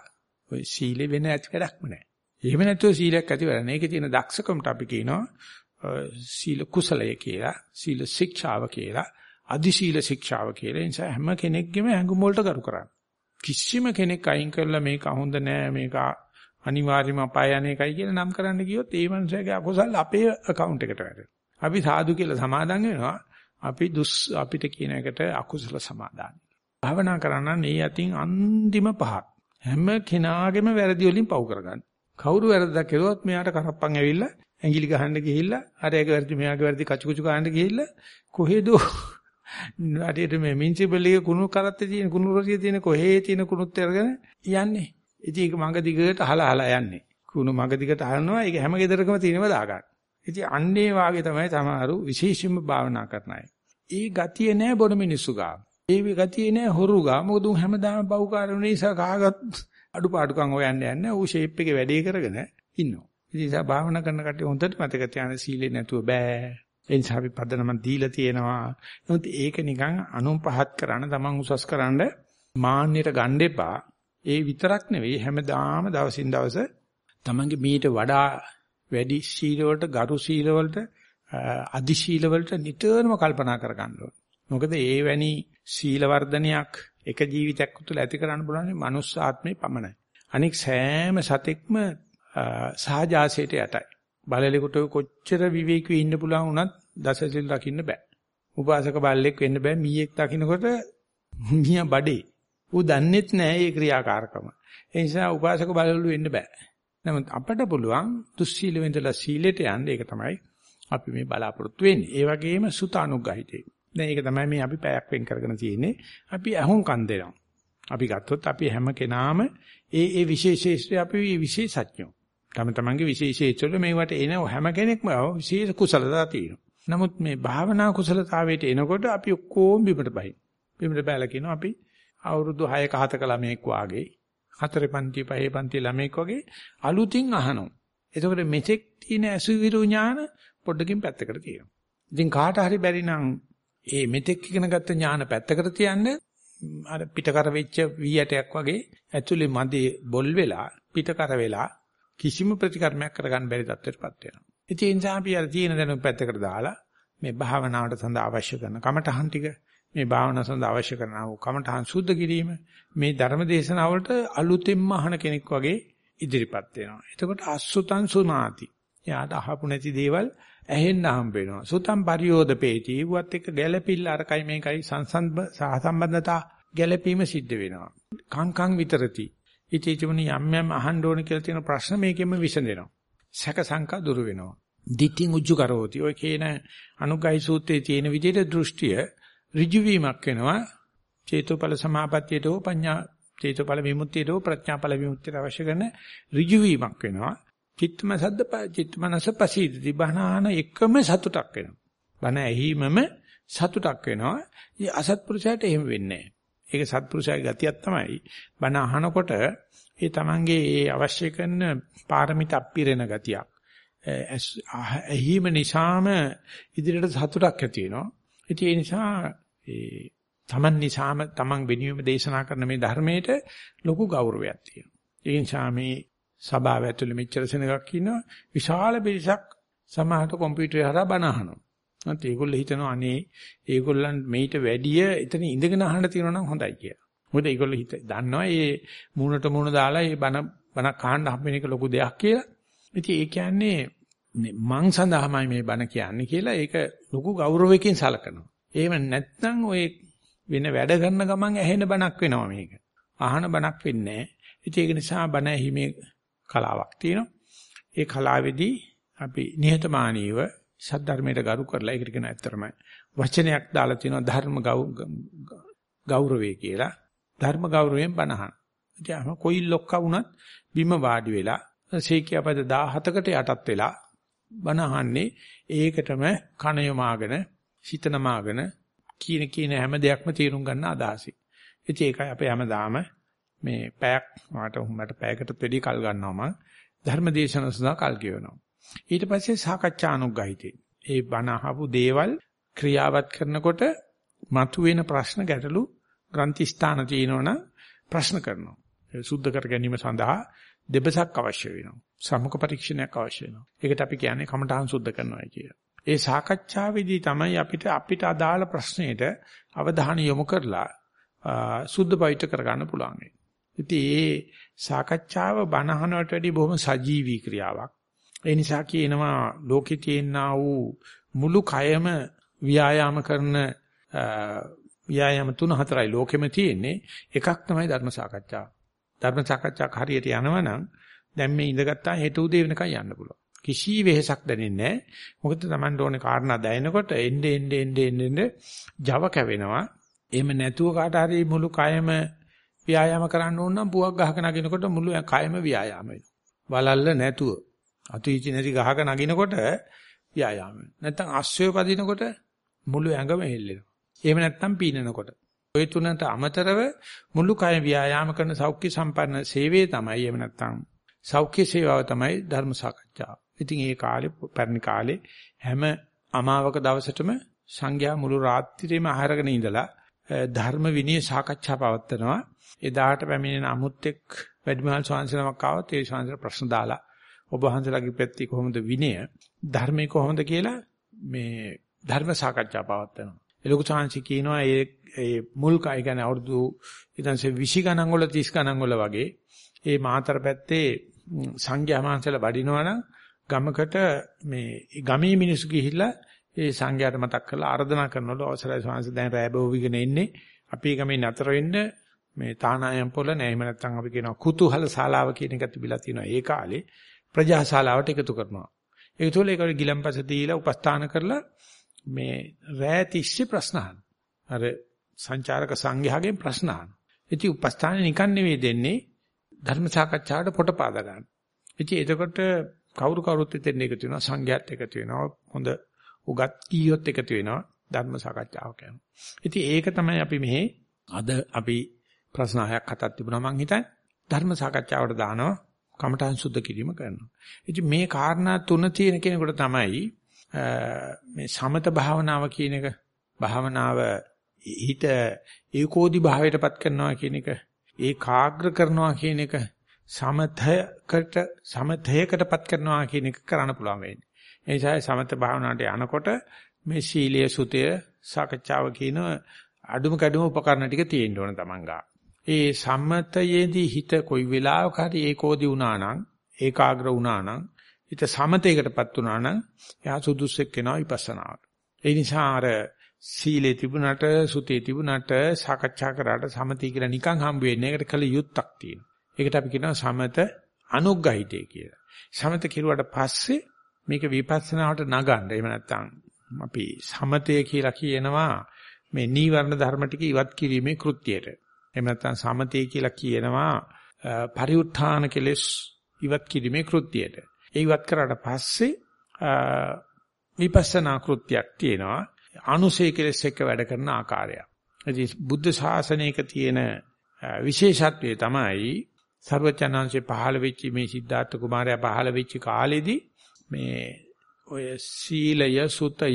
ඔය සීලෙ වෙන ඇති වැඩක්ම නැහැ. එහෙම නැතුව සීලයක් ඇති වෙලා මේකේ තියෙන දක්ෂකමට අපි කියනවා සීල කුසලය කියලා, සීල ශික්ෂාව කියලා, අදි සීල ශික්ෂාව කියලා. ඒ නිසා හැම කෙනෙක්ගෙම හැඟුම් වලට කරු කරන්න. කිසිම කෙනෙක් අයින් කරලා මේක හොඳ නෑ මේක අනිවාර්යයෙන්ම අපාය යන එකයි කියලා නම් කරන්න ගියොත් ඒ මනුස්සයාගේ අකුසල් අපේ account එකට වැටෙනවා. අපි සාදු කියලා සමාදන් වෙනවා. අපි දුස් අපිට කියන එකට අකුසල සමාදාන. භාවනා කරන්න මේ යතින් අන්තිම පහක්. හැම කෙනාගේම වැරදි වලින් පව් කරගන්න. කවුරු වැරද්දක් කළොත් මෙයාට කරප්පන් ඇවිල්ලා ඇඟිලි ගහන්න ගිහිල්ලා අර එක වැරදි මෙයාගේ වැරදි කචු කුචු ගහන්න ගිහිල්ලා කොහෙද අඩේට මේ මිනිසිපල් එකේ කුණු කරත්තේ තියෙන කුණු රොසිය තියෙන කොහේ තියෙන කුණුත් අරගෙන යන්නේ. ඉතින් ඒක මඟ දිගට අහලා අහලා යන්නේ. කුණු මඟ දිගට අහනවා ඒක හැම ගෙදරකම තියෙනවා දාගන්න. ඉතින් අන්නේ වාගේ තමයි සමහරු විශේෂයෙන්ම භාවනා කරන අය. ඒ ගතිය නෑ බොන මිනිස්සු ගාව. ඒ ගතිය නෑ හොරු ගාව. මොකද උන් හැමදාම බවුකාරණ නිසා කාගත් අඩුපාඩුකම් හොයන්න යන්නේ. ඌ ෂේප් එකේ වැඩේ කරගෙන ඉන්නවා. ඉතින් ඒ නිසා භාවනා කරන කට්ටිය හොඳට මතක තියාගන්න සීලේ නැතුව බෑ. ඒ නිසා අපි පදනම දීලා තියෙනවා. නමුත් ඒක නිකන් අනුන් පහත් කරන තමන් උසස් කරන්න මාන්නයට ගන්න එපා. ඒ විතරක් නෙවෙයි හැමදාම දවසින් දවස තමන්ගේ මීට වඩා වැඩි සීල වලට ගරු සීල වලට අදි සීල වලට නිතරම කල්පනා කර ගන්න ඕනේ. මොකද ඒ වැනි සීල වර්ධනයක් එක ජීවිතයක් තුළ ඇති කරන්න බලන්නේ මනුස්ස ආත්මේ පමණයි. අනික සෑම සතෙක්ම සහජාසයට යටයි. බලලෙකුට කොච්චර විවේකී ඉන්න පුළුවන් වුණත් දසසිල් රකින්න බෑ. උපාසක බල්ලෙක් වෙන්න බෑ මීයක් දකින්නකොට මියා බඩේ. ඌ දන්නෙත් නෑ මේ ක්‍රියාකාරකම. ඒ නිසා උපාසක බලවලු වෙන්න බෑ. නමුත් අපට පුළුවන් දුස්සීල වෙන්දලා සීලයට යන්න ඒක තමයි අපි මේ බලාපොරොත්තු වෙන්නේ. ඒ වගේම සුතානුග්‍රහිතේ. දැන් ඒක තමයි මේ අපි පැයක් වෙන් කරගෙන තියෙන්නේ. අපි අහුන් කන් දෙනවා. අපි ගත්තොත් අපි හැම කෙනාම ඒ ඒ විශේෂේෂ්ත්‍ය අපි විශේෂඥයෝ. තම තමන්ගේ විශේෂේච්චවල මේවට එන හැම කෙනෙක්ම විශේෂ කුසලතා තියෙනවා. නමුත් මේ භාවනා කුසලතාවයට එනකොට අපි ඔක්කොම බිමට බහින්. බිමට බැලලා කියනවා අපි අවුරුදු 6ක 7ක ළමයෙක් වාගේ හතරේ පන්ති පහේ පන්ති ළමයෙක් වගේ අලුතින් අහනවා. එතකොට මෙතෙක් තියෙන අසුවිරු ඥාන පොඩ්ඩකින් පැත්තකට තියෙනවා. ඉතින් කාට හරි බැරි නම් ඒ මෙතෙක් ඉගෙනගත්ත ඥාන පැත්තකට තියන්න අර පිටකර වෙච්ච වී ඇටයක් වගේ ඇතුලේ මදේ බොල් වෙලා පිටකර වෙලා කිසිම ප්‍රතිකර්මයක් කරගන්න බැරි තත්ත්වයකටපත් වෙනවා. ඉතින් ඒ නිසා අපි අර තියෙන දැනුම පැත්තකට දාලා මේ භාවනාවට සඳහා අවශ්‍ය කරන කමඨහන් ටික මේ භාවනාව සඳහා අවශ්‍ය කරන කමඨහන් සුද්ධ කිරීම මේ ධර්ම දේශනාවලට අලුතෙන්ම අහන කෙනෙක් වගේ ඉදිරිපත් වෙනවා. එතකොට අසුතං සුනාති. එයාට අහපු නැති දේවල් ඇහෙන්න හම්බ වෙනවා. සුතං පරියෝදපේති. ඌවත් එක්ක ගැළපිල්ල අරකයි මේකයි සම්බන්ධතා ගැළපීම සිද්ධ වෙනවා. කංකං විතරති. ඉතිචුණි යම් යම් අහන්න ඕන කියලා තියෙන ප්‍රශ්න මේකෙම විසඳෙනවා. සැක සංකා දුරු වෙනවා. දිට්ඨින් උජ්ජු කරෝති. ඔය කියන අනුගයි සූත්‍රයේ තියෙන විදිහට දෘෂ්ටිය ඍජු වීමක් වෙනවා. චේතෝපල සමාපත්තියට හෝ පඤ්ඤා චේතෝපල විමුක්තියට හෝ ප්‍රඥාපල විමුක්තියට අවශ්‍ය කරන ඍජු වීමක් වෙනවා. චිත්තම සද්ද චිත්තමනස පසීදති බණාන එකම සතුටක් වෙනවා. බණ ඇහිමම සතුටක් වෙනවා. ඒ අසත්පුරුෂයාට එහෙම වෙන්නේ නැහැ. ඒක සත්පුරුෂයාගේ ගතියක් තමයි. බණ අහනකොට ඒ තමන්ගේ ඒ අවශ්‍ය කරන පාරමිත අපිරෙන ගතියක්. ඇහිම නිසාම ඉදිරියට සතුටක් ඇති වෙනවා. ඉතින් ඒ නිසා ඒ තමන් නිසාම තමන් වෙනුවෙම දේශනා කරන මේ ධර්මයට ලොකු ගෞරවයක් තියෙනවා. ඒ නිසා මේ සභාව ඇතුළේ මෙච්චර සෙනගක් ඉන්නවා විශාල පිරිසක් සමහරට කම්පියුටර් හරහා බණ අහනවා. නැත් ඒගොල්ලෝ හිතනවා අනේ ඒගොල්ලන් මේිට වැඩිය එතන ඉඳගෙන අහන්න තියෙනවා නම් හොඳයි කියලා. මොකද ඒගොල්ලෝ හිත දන්නවා මේ මූණට මූණ දාලා මේ බණ බණක් අහන්න හම්බෙන එක ලොකු දෙයක් කියලා. ඉතින් ඒ කියන්නේ මං සඳහාමයි මේ බණ කියන්නේ කියලා ඒක ලොකු ගෞරවයකින් සලකනවා. එහෙම නැත්නම් ඔය වෙන වැඩ කරන ගමන් ඇහෙන බණක් වෙනවා මේක. අහන බණක් වෙන්නේ නැහැ. ඒක නිසා බණ ඇහිමේ කලාවක් තියෙනවා. ඒ කලාවේදී අපි නිහතමානීව සද්ධර්මයට ගරු කරලා ඒකට කියන ඇත්තරම වචනයක් දාලා තියෙනවා ධර්ම ගෞරවය කියලා. ධර්ම ගෞරවයෙන් බණහන. ඉතින් කොයි ලොක්කා වුණත් බිම වාඩි වෙලා සීකියාපද 17කට යටත් වෙලා බණහන්නේ ඒකටම කන යොමාගෙන සිත නමාගෙන කීන කීන හැම දෙයක්ම තීරුම් ගන්න අදහසයි. ඉතින් ඒකයි අපේ හැමදාම මේ පැයක් මට මට පැයකට වැඩි කල් ගන්නවා මම ධර්ම දේශන සඳහා කල් ගෙවනවා. ඊට පස්සේ සාකච්ඡා අනුග්‍රහිතේ. ඒ බණ අහපු දේවල් ක්‍රියාවත් කරනකොට මතුවෙන ප්‍රශ්න ගැටලු ග්‍රන්ථි ස්ථාන තියෙනවනම් ප්‍රශ්න කරනවා. ඒ සුද්ධ කර ගැනීම සඳහා දෙබසක් අවශ්‍ය වෙනවා. සමුක පරීක්ෂණයක් අවශ්‍ය වෙනවා. ඒකට අපි කියන්නේ කමඨාන් සුද්ධ කරනවා කියලා. ඒ සාකච්ඡාවේදී තමයි අපිට අපිට අදාළ ප්‍රශ්නෙට අවධානය යොමු කරලා සුද්ධ පවිත්‍ර කරගන්න පුළුවන්. ඉතින් ඒ සාකච්ඡාව බණහනට වැඩි බොහොම සජීවී ක්‍රියාවක්. ඒ නිසා කියනවා ලෝකේ තියෙනා වූ මුළු කයම ව්‍යායාම කරන ව්‍යායාම තුන හතරයි ලෝකෙම තියෙන්නේ. එකක් තමයි ධර්ම සාකච්ඡාව. ධර්ම සාකච්ඡාවක් හරියට යනවනම් දැන් මේ ඉඳගත්තා හෙට උදේ වෙනකන් යන්න පුළුවන්. කිසි වෙහෙසක් දැනෙන්නේ නැහැ. මොකද Tamanට ඕනේ කාරණා දැනෙනකොට එnde ende ende ende Java කැවෙනවා. එහෙම නැතුව කාට හරි මුළු කයම ව්‍යායාම කරන්න ඕන නම් පුවක් ගහක නගිනකොට මුළු කයම ව්‍යායාම වෙනවා. වලල්ල නැතුව අතුයිචි නැති ගහක නගිනකොට ව්‍යායාම වෙනවා. නැත්නම් අස්සය පදිනකොට මුළු ඇඟම හෙල්ලෙනවා. එහෙම නැත්නම් පීනනකොට. ඔය තුනට අමතරව මුළු කය ව්‍යායාම කරන සෞඛ්‍ය සම්පන්න සේවය තමයි එහෙම නැත්නම් සෞඛ්‍ය සේවාව තමයි ධර්ම සාකච්ඡාව. ඉතින් ඒ කාලේ පැරණි කාලේ හැම අමාවක දවසටම සංඝයා මුළු රාත්‍රියේම ආහාරගෙන ඉඳලා ධර්ම විනය සාකච්ඡා පවත්වනවා. එදාට පැමිණෙන අමුත්‍යක් වැඩිමහල් ස්වාමීන් ආවොත් ඒ ස්වාමීන් ප්‍රශ්න දාලා ඔබ වහන්සේලාගේ පැත්තේ කොහොමද විනය ධර්මයේ කොහොමද කියලා මේ ධර්ම සාකච්ඡා පවත්වනවා. ඒ ලොකු chance කියනවා ඒ ඒ මුල් කයි කියන්නේ අවුරුදු ඉතින්සේ 20 ගණන් වල 30 ගණන් වල වගේ ඒ මාතර පැත්තේ සංඝයා මහන්සලා වඩිනවනම් ගමකට මේ ගමේ මිනිස්සු ගිහිල්ලා ඒ සංඝයාට මතක් කරලා ආර්දනා කරනවලු. අවසරයි ස්වාමීන් දැන් රැබව විගෙන ඉන්නේ. අපි ගමේ නතර වෙන්න මේ තානායම් පොළ නෑ. එහෙම නැත්නම් අපි කියනවා කුතුහල ශාලාව කියන එක තිබිලා තියෙනවා ඒ කාලේ. ප්‍රජා ශාලාවට එකතු කරනවා. ඒක තුළ ඒකට ගිලම්පස දීලා උපස්ථාන කරලා මේ රෑ තිස්සේ ප්‍රශ්න අර සංචාරක සංඝයාගෙන් ප්‍රශ්න අහන. ඉතින් උපස්ථානේ නිකන් නෙවෙයි දෙන්නේ. ධර්ම සාකච්ඡාවට පොට පාද ගන්න. ඉතින් එතකොට කවුරු කවුරුත් එතෙන් එකතු වෙනවා සංඝයාත් එකතු වෙනවා හොඳ උගත් කීයොත් එකතු වෙනවා ධර්ම සාකච්ඡාවක් යනවා. ඉතින් ඒක තමයි අපි මෙහි අද අපි ප්‍රශ්න හයක් හතක් තිබුණා මං හිතන්නේ ධර්ම සාකච්ඡාවට දානවා කමඨං සුද්ධ කිරීම කරනවා. ඉතින් මේ කාරණා තුන තියෙන කෙනෙකුට තමයි මේ සමත භාවනාව කියන එක භාවනාව හිත ඒකෝදි භාවයටපත් කරනවා කියන එක ඒකාග්‍ර කරනවා කියන එක සමතයකට සමතයකටපත් කරනවා කියන එක කරන්න පුළුවන් වෙන්නේ. ඒ නිසා සමත භාවනාවට යනකොට මේ සීලය සුතය සාකච්ඡාව කියන අඩුම කැඩුම උපකරණ ටික තියෙන්න ඕන තමන් ගා. ඒ සම්මතයේදී හිත කොයි වෙලාවක හරි ඒකෝදි වුණා නම් ඒකාග්‍ර වුණා නම් හිත සමතේකටපත් වුණා නම් එයා සුදුස්සෙක් වෙනවා විපස්සනාවට. ඒ නිසා අර සීලේ තිබුණාට සුතේ තිබුණාට සාකච්ඡා කරාට සමතී කියලා නිකන් හම්බ වෙන්නේ. ඒකට කල යුත්තක් තියෙනවා. ඒකට අපි කියනවා සමත අනුග්‍රහිතය කියලා. සමත කිරුවට පස්සේ මේක විපස්සනාවට නගන්න. එහෙම නැත්නම් අපි සමතය කියලා කියනවා මේ නීවරණ ධර්ම ටික ඉවත් කිරීමේ කෘත්‍යයට. එහෙම නැත්නම් සමතේ කියලා කියනවා පරිඋත් ทาน කෙලෙස් ඉවත් කිරීමේ කෘත්‍යයට. ඒ ඉවත් කරාට පස්සේ විපස්සනා කෘත්‍යයක් තියෙනවා. අනුසය කෙලෙස් එක්ක වැඩ කරන ආකාරය. ඉතින් බුද්ධ ශාසනයක තියෙන විශේෂත්වය තමයි සර්වචනංශේ පහළ වෙච්ච මේ සිද්ධාර්ථ කුමාරයා පහළ වෙච්ච කාලෙදී මේ ඔය සීලය සුතය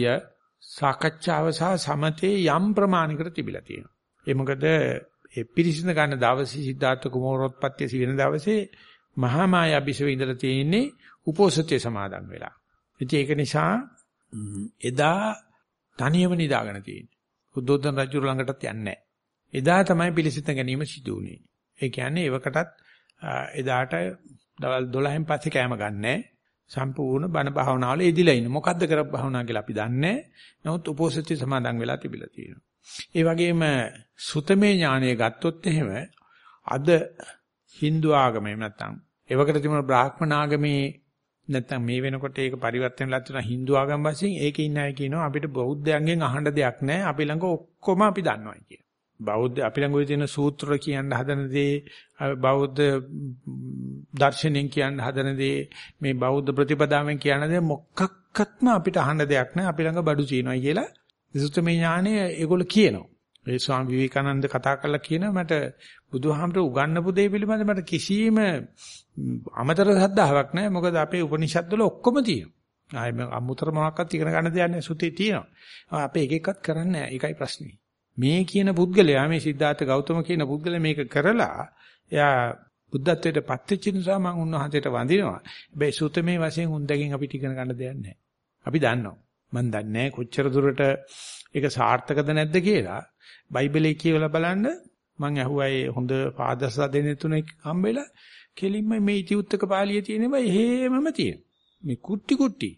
සාකච්ඡාව සහ සමතේ යම් ප්‍රමාණයකට තිබිලා තියෙනවා. ඒ මොකද ඒ පිරිසිඳ ගන්න දවසේ සිද්ධාර්ථ කුමාරෝත්පත්ති වෙන දවසේ මහා මායා බිසව ඉඳලා තියෙන්නේ උපෝසතේ සමාදන් වෙලා. ඉතින් ඒක නිසා එදා තනියම නිදාගෙන තියෙන්නේ. බුද්ධෝදන රජු ළඟටත් යන්නේ නැහැ. එදා තමයි පිළිසිත ගැනීම සිදු වුනේ. ඒ කියන්නේ එවකටත් එදාට දවල් 12න් පස්සේ කෑම ගන්නෑ. සම්පූර්ණ බණ භාවනාවල එදිලා ඉන්න. මොකද්ද කරපු භාවනාව කියලා අපි දන්නේ නමුත් උපෝසථය සමාදන් වෙලා තිබිලා තියෙනවා. ඒ වගේම සුතමේ ඥානය ගත්තොත් එහෙම අද Hindu ආගමේ නැත්තම් එවකට තිබුණ බ්‍රාහ්මණ ආගමේ නැත්තම් මේ වෙනකොට ඒක පරිවර්තන වෙලා තියෙන Hindu ආගම වශයෙන් ඒකේ ඉන්න අය කියනවා අපිට බෞද්ධයන්ගෙන් අහන්න දෙයක් නැහැ. අපි ළඟ ඔක්කොම අපි දන්නවා කියන. බෞද්ධ අපි ළඟ ওই තියෙන සූත්‍ර කියන්න හදන දේ බෞද්ධ දර්ශනයෙන් කියන්න හදන දේ මේ බෞද්ධ ප්‍රතිපදාවෙන් කියන දේ මොකක්වත්ම අපිට අහන්න දෙයක් නැහැ අපි ළඟ බඩු චීනොයි කියලා විසුත්තමේ ඥානය ඒගොල්ලෝ කියනවා ඒ ස්වාමි විවේකානන්ද කතා කරලා කියනවා මට බුදුහාමර උගන්වපු දේ පිළිබඳව මට කිසිම අමතර ශ්‍රද්ධාවක් නැහැ මොකද අපේ උපනිෂද් වල ඔක්කොම තියෙනවා ආයේ අමුතර මොනක්වත් ඉගෙන ගන්න දෙයක් නැහැ සුතේ තියෙනවා අපේ එක එකක් කරන්නේ නැහැ ඒකයි ප්‍රශ්නේ මේ කියන පුද්ගලයා මේ සිද්ධාර්ථ ගෞතම කියන පුද්ගලයා මේක කරලා එයා බුද්ධත්වයට පත් වෙච්ච නිසා මම උන්වහන්සේට වඳිනවා. හැබැයි සූතමේ වශයෙන් උන්දගෙන් අපිට ඉගෙන ගන්න දෙයක් නැහැ. අපි දන්නවා. මම දන්නේ කොච්චර දුරට ඒක සාර්ථකද නැද්ද කියලා. බයිබලයේ කියවලා බලන්න මම ඇහුවා ඒ හොඳ පාදස දෙන්නේ තුනෙක් හම්බෙලා කෙලින්ම මේ ඉතිඋත්තක පාළියේ තියෙනවා එහෙමම තියෙන. මේ කුට්ටි කුට්ටි.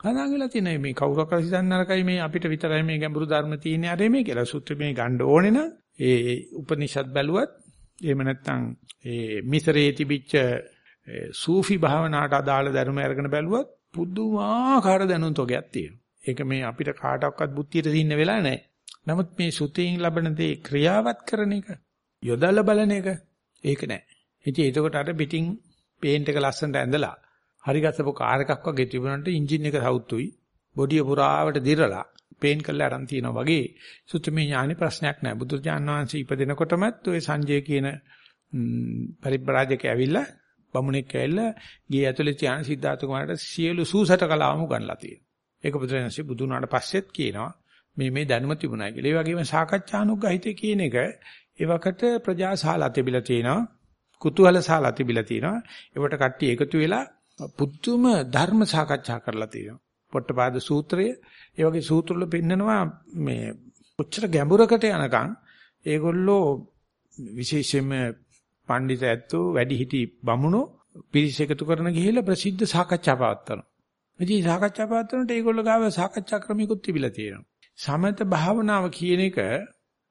කනංගලා තියෙන මේ කවුරක් හරි හිතන්න නරකයි මේ අපිට විතරයි මේ ගැඹුරු ධර්ම තියෙන්නේ අර මේ කියලා සූත්‍ර මේ ගන්න ඕනේ නම් ඒ උපනිෂද් බැලුවත් එහෙම නැත්නම් ඒ මිසරේ තිබිච්ච සූෆි භාවනාවට අදාළ ධර්ම අරගෙන බැලුවත් පුදුමාකාර දැනුම් තොගයක් තියෙනවා. ඒක මේ අපිට කාටවත් බුද්ධියට දින්න වෙලා නැහැ. නමුත් මේ සුතේන් ලබන දේ ක්‍රියාවත් කරන එක යොදලා බලන එක ඒක නෑ. ඉතින් එතකොට අර පිටින් පේන්ට් එක ලස්සනට ඇඳලා හරි ගස්සපු කාර් එකක් වගේ තිබුණාට එන්ජින් එක සවුත්තුයි බොඩිය පුරාවට දිරලා පේන් කරලා අරන් තියනවා වගේ සුත්තමේ ඥානෙ ප්‍රශ්නයක් නෑ. බුදුරජාණන් වහන්සේ ඉපදෙනකොටමත් ওই සංජය කියන පරිබ්‍රාජකයා ඇවිල්ලා බමුණෙක් ඇවිල්ලා ගේ ඇතුලේ තියාන සිද්ධාර්ථ කුමාරට සියලු සූසට කලාවම උගන්ලා තියෙනවා. ඒක බුදුරජාණන්සේ බුදු වුණාට පස්සෙත් කියනවා මේ මේ දැනුම තිබුණා කියලා. ඒ වගේම සාකච්ඡානුග්‍රහිතය කියන එක ඒවකට ප්‍රජාශාලා තිබිලා තියෙනවා. කුතුහලශාලා තිබිලා තියෙනවා. ඒවට කට්ටිය එකතු වෙලා පුදුම ධර්ම සාකච්ඡා කරලා තියෙනවා. පොට්ටපාද සූත්‍රය ඒ වගේ සූත්‍රවල පෙන්නනවා මේ කොච්චර ගැඹුරකට යනකම් ඒගොල්ලෝ විශේෂයෙන්ම පඬිත ඇත්තෝ වැඩිහිටි බමුණෝ පිරිස එකතු කරන ගිහිල්ලා ප්‍රසිද්ධ සාකච්ඡා පවත්වනවා. ඉතින් සාකච්ඡා පවත්වනකොට ඒගොල්ලෝ ගාව සාකච්ඡා ක්‍රමිකුත් තිබිලා තියෙනවා. සමත භාවනාව කියන එක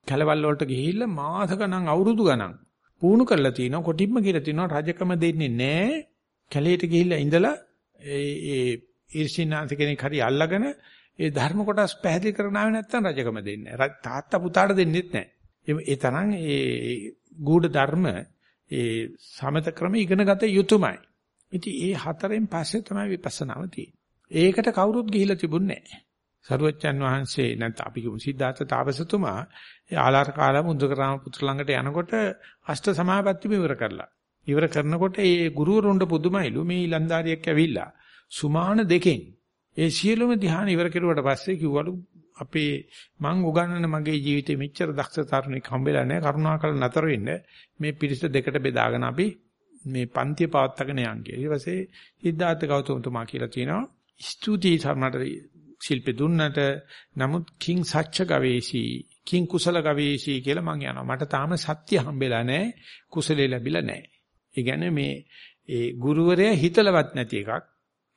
කලවල් වලට ගිහිල්ලා මාස ගණන් අවුරුදු ගණන් පුහුණු කරලා තිනවා. කොටිම්ම කියලා තිනවා රජකම දෙන්නේ නැහැ. කැලේට ගිහිල්ලා ඉඳලා ඒ ඒ ඊර්ෂිනාන්ත කෙනෙක් හරි අල්ලගෙන ඒ ධර්ම කොටස් පැහැදිලි කරන ආවේ නැත්තම් රජකම දෙන්නේ නැහැ. තාත්තා පුතාට දෙන්නෙත් නැහැ. ඒ තරම් ඒ ගුඪ ධර්ම ඒ සමත ක්‍රම ඉගෙන ගත යුතුයමයි ඉතින් ඒ හතරෙන් පස්සේ තමයි විපස්සනාව තියෙන්නේ. ඒකට කවුරුත් ගිහිල්ලා තිබුණේ නැහැ. සරුවච්චන් වහන්සේ නැත්නම් අපි කියමු සිද්ධාර්ථ තාපසතුමා ඒ ආලාර කාලම උද්දකරාම පුත්‍ර ළඟට යනකොට අෂ්ට සමාපත්තිය ඉවර කරලා. ඉවර කරනකොට ඒ ගුරුවරුන්ට පුදුමයිලු මේ ඊලන්දාරියෙක් ඇවිල්ලා සුමාන දෙකෙන් ඒ සියලුම ධ්‍යාන ඉවර කෙරුවට පස්සේ කිව්වලු අපේ මං උගන්වන මගේ ජීවිතේ මෙච්චර දක්ෂ තරුණෙක් හම්බෙලා නැහැ කරුණාකර නතර වෙන්න මේ පිරිස දෙකට බෙදාගෙන අපි මේ පන්තිය පවත්වාගෙන යන් කියලා. ඊට පස්සේ සිද්ධාර්ථ ගෞතමතුමා කියලා කියනවා ස්තුතියි සම්මට ශිල්පේ දුන්නට නමුත් කිං සච්ච ගවේෂී කිං කුසල ගවේෂී කියලා මං යනවා. මට තාම සත්‍ය හම්බෙලා නැහැ. කුසලේ ලැබිලා නැහැ. ඒ කියන්නේ මේ ඒ ගුරුවරයා හිතලවත් නැති එකක්.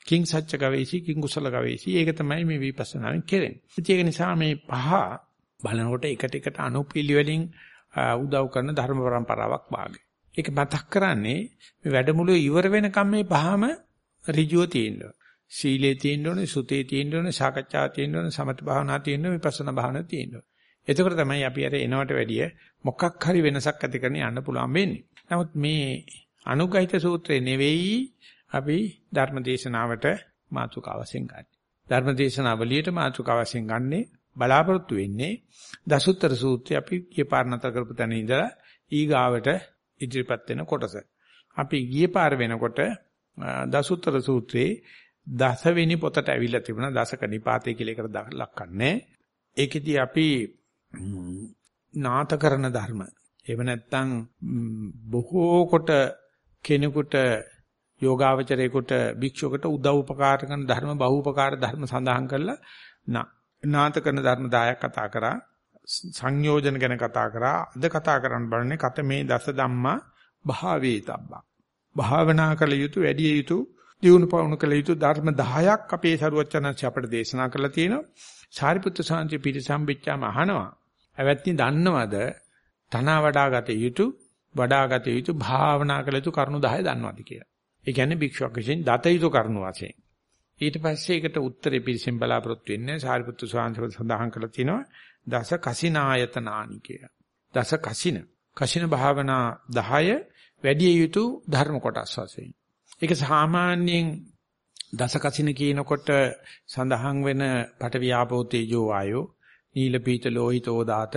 කිං සච්ච ගවේෂී කිං කුසල ගවේෂී ඒක තමයි මේ විපස්සනාවෙන් කෙරෙන්නේ. ඒක නිසා මේ පහ බලනකොට එකට එකට අනුපිළිවෙලින් උදව් කරන ධර්ම પરම්පරාවක් වාගේ. ඒක මතක් කරන්නේ මේ වැඩමුළුවේ ඉවර වෙනකම් මේ පහම ඍජුව තියෙනවා. සීලේ තියෙන්න ඕනේ, සුතේ තියෙන්න ඕනේ, සාකච්ඡා තියෙන්න ඕනේ, සමත භාවනා තියෙන්න ඕනේ, විපස්සනා භාවනා තියෙන්න ඕනේ. එතකොට තමයි අපි අර එනවට වැඩිය මොකක් හරි වෙනසක් ඇති කරගෙන යන්න පුළුවන් වෙන්නේ. නමුත් මේ අනුගහිත සූත්‍රය නෙවෙයි අපි ධර්මදේශනාවට මාතෘකාව වශයෙන් ගන්න. ධර්මදේශනාවලියට මාතෘකාව වශයෙන් ගන්නේ බලාපොරොත්තු වෙන්නේ දසුත්තර සූත්‍රය අපි ගිය පාර නතර කරපු තැන ඉඳලා ඊගාවට ඉදිරිපත් වෙන කොටස. අපි ගිය පාර වෙනකොට දසුත්තර සූත්‍රයේ දසවෙනි පොතට ඇවිල්ලා තිබුණා දසක නිපාතේ කියලා එකට ලක්කන්නේ. ඒකෙදී අපි නාත කරන ධර්ම. එහෙම නැත්නම් බොහෝ කොට කෙනෙකුට යෝගාවචරයේකට භික්ෂුවකට උදව් උපකාර කරන ධර්ම බහූපකාර ධර්ම සඳහන් කරලා නාත කරන ධර්ම 10ක් කතා කරා සංයෝජන ගැන කතා කරා අද කතා කරන්න බලන්නේ කත මේ දස ධම්මා භාවේතබ්බා භාවනා කළ යුතු වැඩි යුතු දියුණු පවුණු කළ යුතු ධර්ම 10ක් අපේ සරුවචනංශ අපට දේශනා කරලා තියෙනවා. සාරිපුත්‍ර සාන්ති පිරිසම්බිච්චාම අහනවා. ඇවැත්නි දන්නවද? තනවා වඩා ගත යුතු වඩා ගත යුතු භාවනා කළ යුතු කරුණු 10 දන්නවද කියලා. ඒ කියන්නේ භික්ෂුවක් විසින් දත යුතු කරුණු වශයෙන්. ඊට පස්සේ ඒකට උත්තරේ පිරිසින් බලාපොරොත්තු වෙන්නේ සාරිපුත්‍ර සාන්ති සඳහන් කරලා තිනවා දස කසිනායතනානි කියලා. දස කසින. කසින භාවනා 10 වැඩි යුතු ධර්ම කොටස් වශයෙන්. ඒක සාමාන්‍යයෙන් දසකසින කියනකොට සඳහන් වෙන පඨවි ආපෝ තේජෝ වායෝ නීල පීත ලෝහිතෝ දාත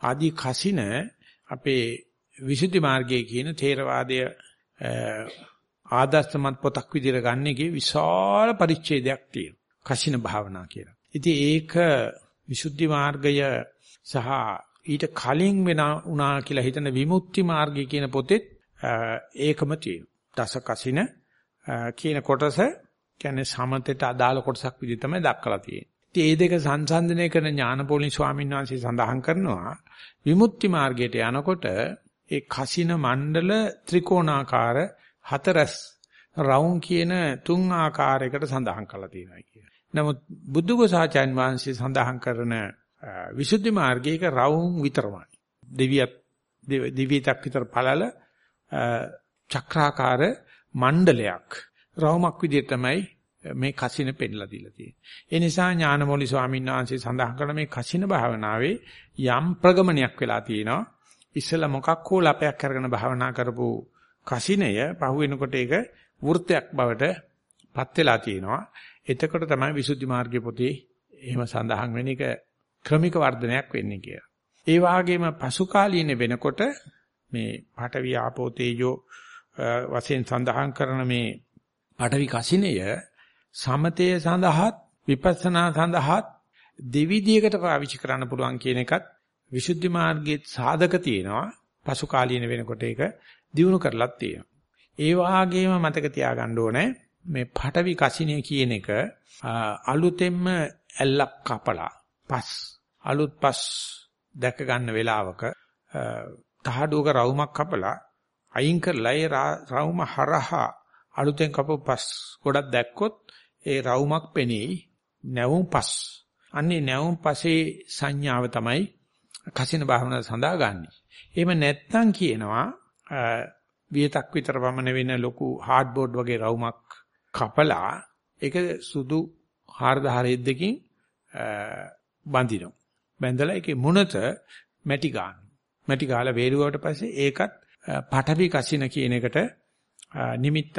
ආදී කසින අපේ විසුද්ධි මාර්ගයේ කියන තේරවාදය ආදර්ශමත් පොතක් විදිහට ගන්න එකේ විශාල පරිච්ඡේදයක් තියෙනවා. කසින භාවනා කියලා. ඉතින් ඒක විසුද්ධි මාර්ගය සහ ඊට කලින් වෙන උනා කියලා හිතන විමුක්ති මාර්ගය කියන පොතෙත් ඒකම තියෙනවා. දස කසින කියන කොටස කියන්නේ සමතේට අදාළ කොටසක් විදිහට තමයි දක්වලා තියෙන්නේ. ඉතින් මේ දෙක සංසන්දනය කරන ඥානපෝලි ස්වාමීන් වහන්සේ සඳහන් කරනවා විමුක්ති මාර්ගයට යනකොට ඒ කසින මණ්ඩල ත්‍රිකෝණාකාර හතරස් රවුම් කියන තුන් ආකාරයකට සඳහන් කරලා තියෙනවා කියලා. නමුත් බුද්ධඝෝසාචාන් වහන්සේ සඳහන් කරන විසුද්ධි මාර්ගයක රවුම් විතරමයි. දෙවියත් දිවිතක් විතර පළල චක්‍රාකාර මණ්ඩලයක් රවුමක් විදිහට තමයි මේ කසින පෙන්ලා දීලා තියෙන්නේ. ඒ නිසා ඥානමෝලි ස්වාමීන් වහන්සේ සඳහන් කරන මේ කසින භාවනාවේ යම් ප්‍රගමනයක් වෙලා තියෙනවා. ඉස්සෙල්ලා මොකක් හෝ ලපයක් කරගෙන භාවනා කරපු කසිනය පහුවෙනකොට ඒක වෘත්තයක් බවට පත් වෙලා තියෙනවා. එතකොට තමයි විසුද්ධි මාර්ගයේ පොතේ එහෙම සඳහන් වෙන එක ක්‍රමික වර්ධනයක් වෙන්නේ කියලා. ඒ වාගේම පසු කාලීන වෙනකොට මේ පාඨවි ආපෝ තේජෝ වශයෙන් සඳහන් කරන මේ පාඨවි කසිනය සමතය සඳහාත් විපස්සනා සඳහාත් දෙවිදියකට පාවිච්චි කරන්න පුළුවන් කියන එකත් විසුද්ධි මාර්ගයේ සාධක තියෙනවා පසු කාලීන වෙනකොට ඒක දිනු කරලත් තියෙනවා. ඒ වාගේම මතක තියාගන්න ඕනේ මේ පටවි කසිනිය කියන එක අලුතෙන්ම ඇල්ලක් කපලා පස් අලුත් පස් දැක ගන්න වෙලාවක තහඩුවක රවුමක් කපලා අයින් කරලා ඒ රවුම හරහා අලුතෙන් කපපු පස් ගොඩක් දැක්කොත් ඒ රවුමක් පෙනෙයි නැවුම් පස්. අන්නේ නැවුම් පසේ සංඥාව තමයි කසින භාවනාව සඳහා ගන්නෙ. එහෙම නැත්නම් කියනවා වියතක් විතර වමන වෙන ලොකු හાર્ඩ්බෝඩ් වගේ රවුමක් කපලා ඒක සුදු හාරදහරෙද්දකින් බඳිනවා. බැඳලා ඒකේ මුණත මැටි ගන්න. මැටි ගාලා වේරුවට පස්සේ ඒකත් පටවි කසින කියන එකට නිමිත්තක්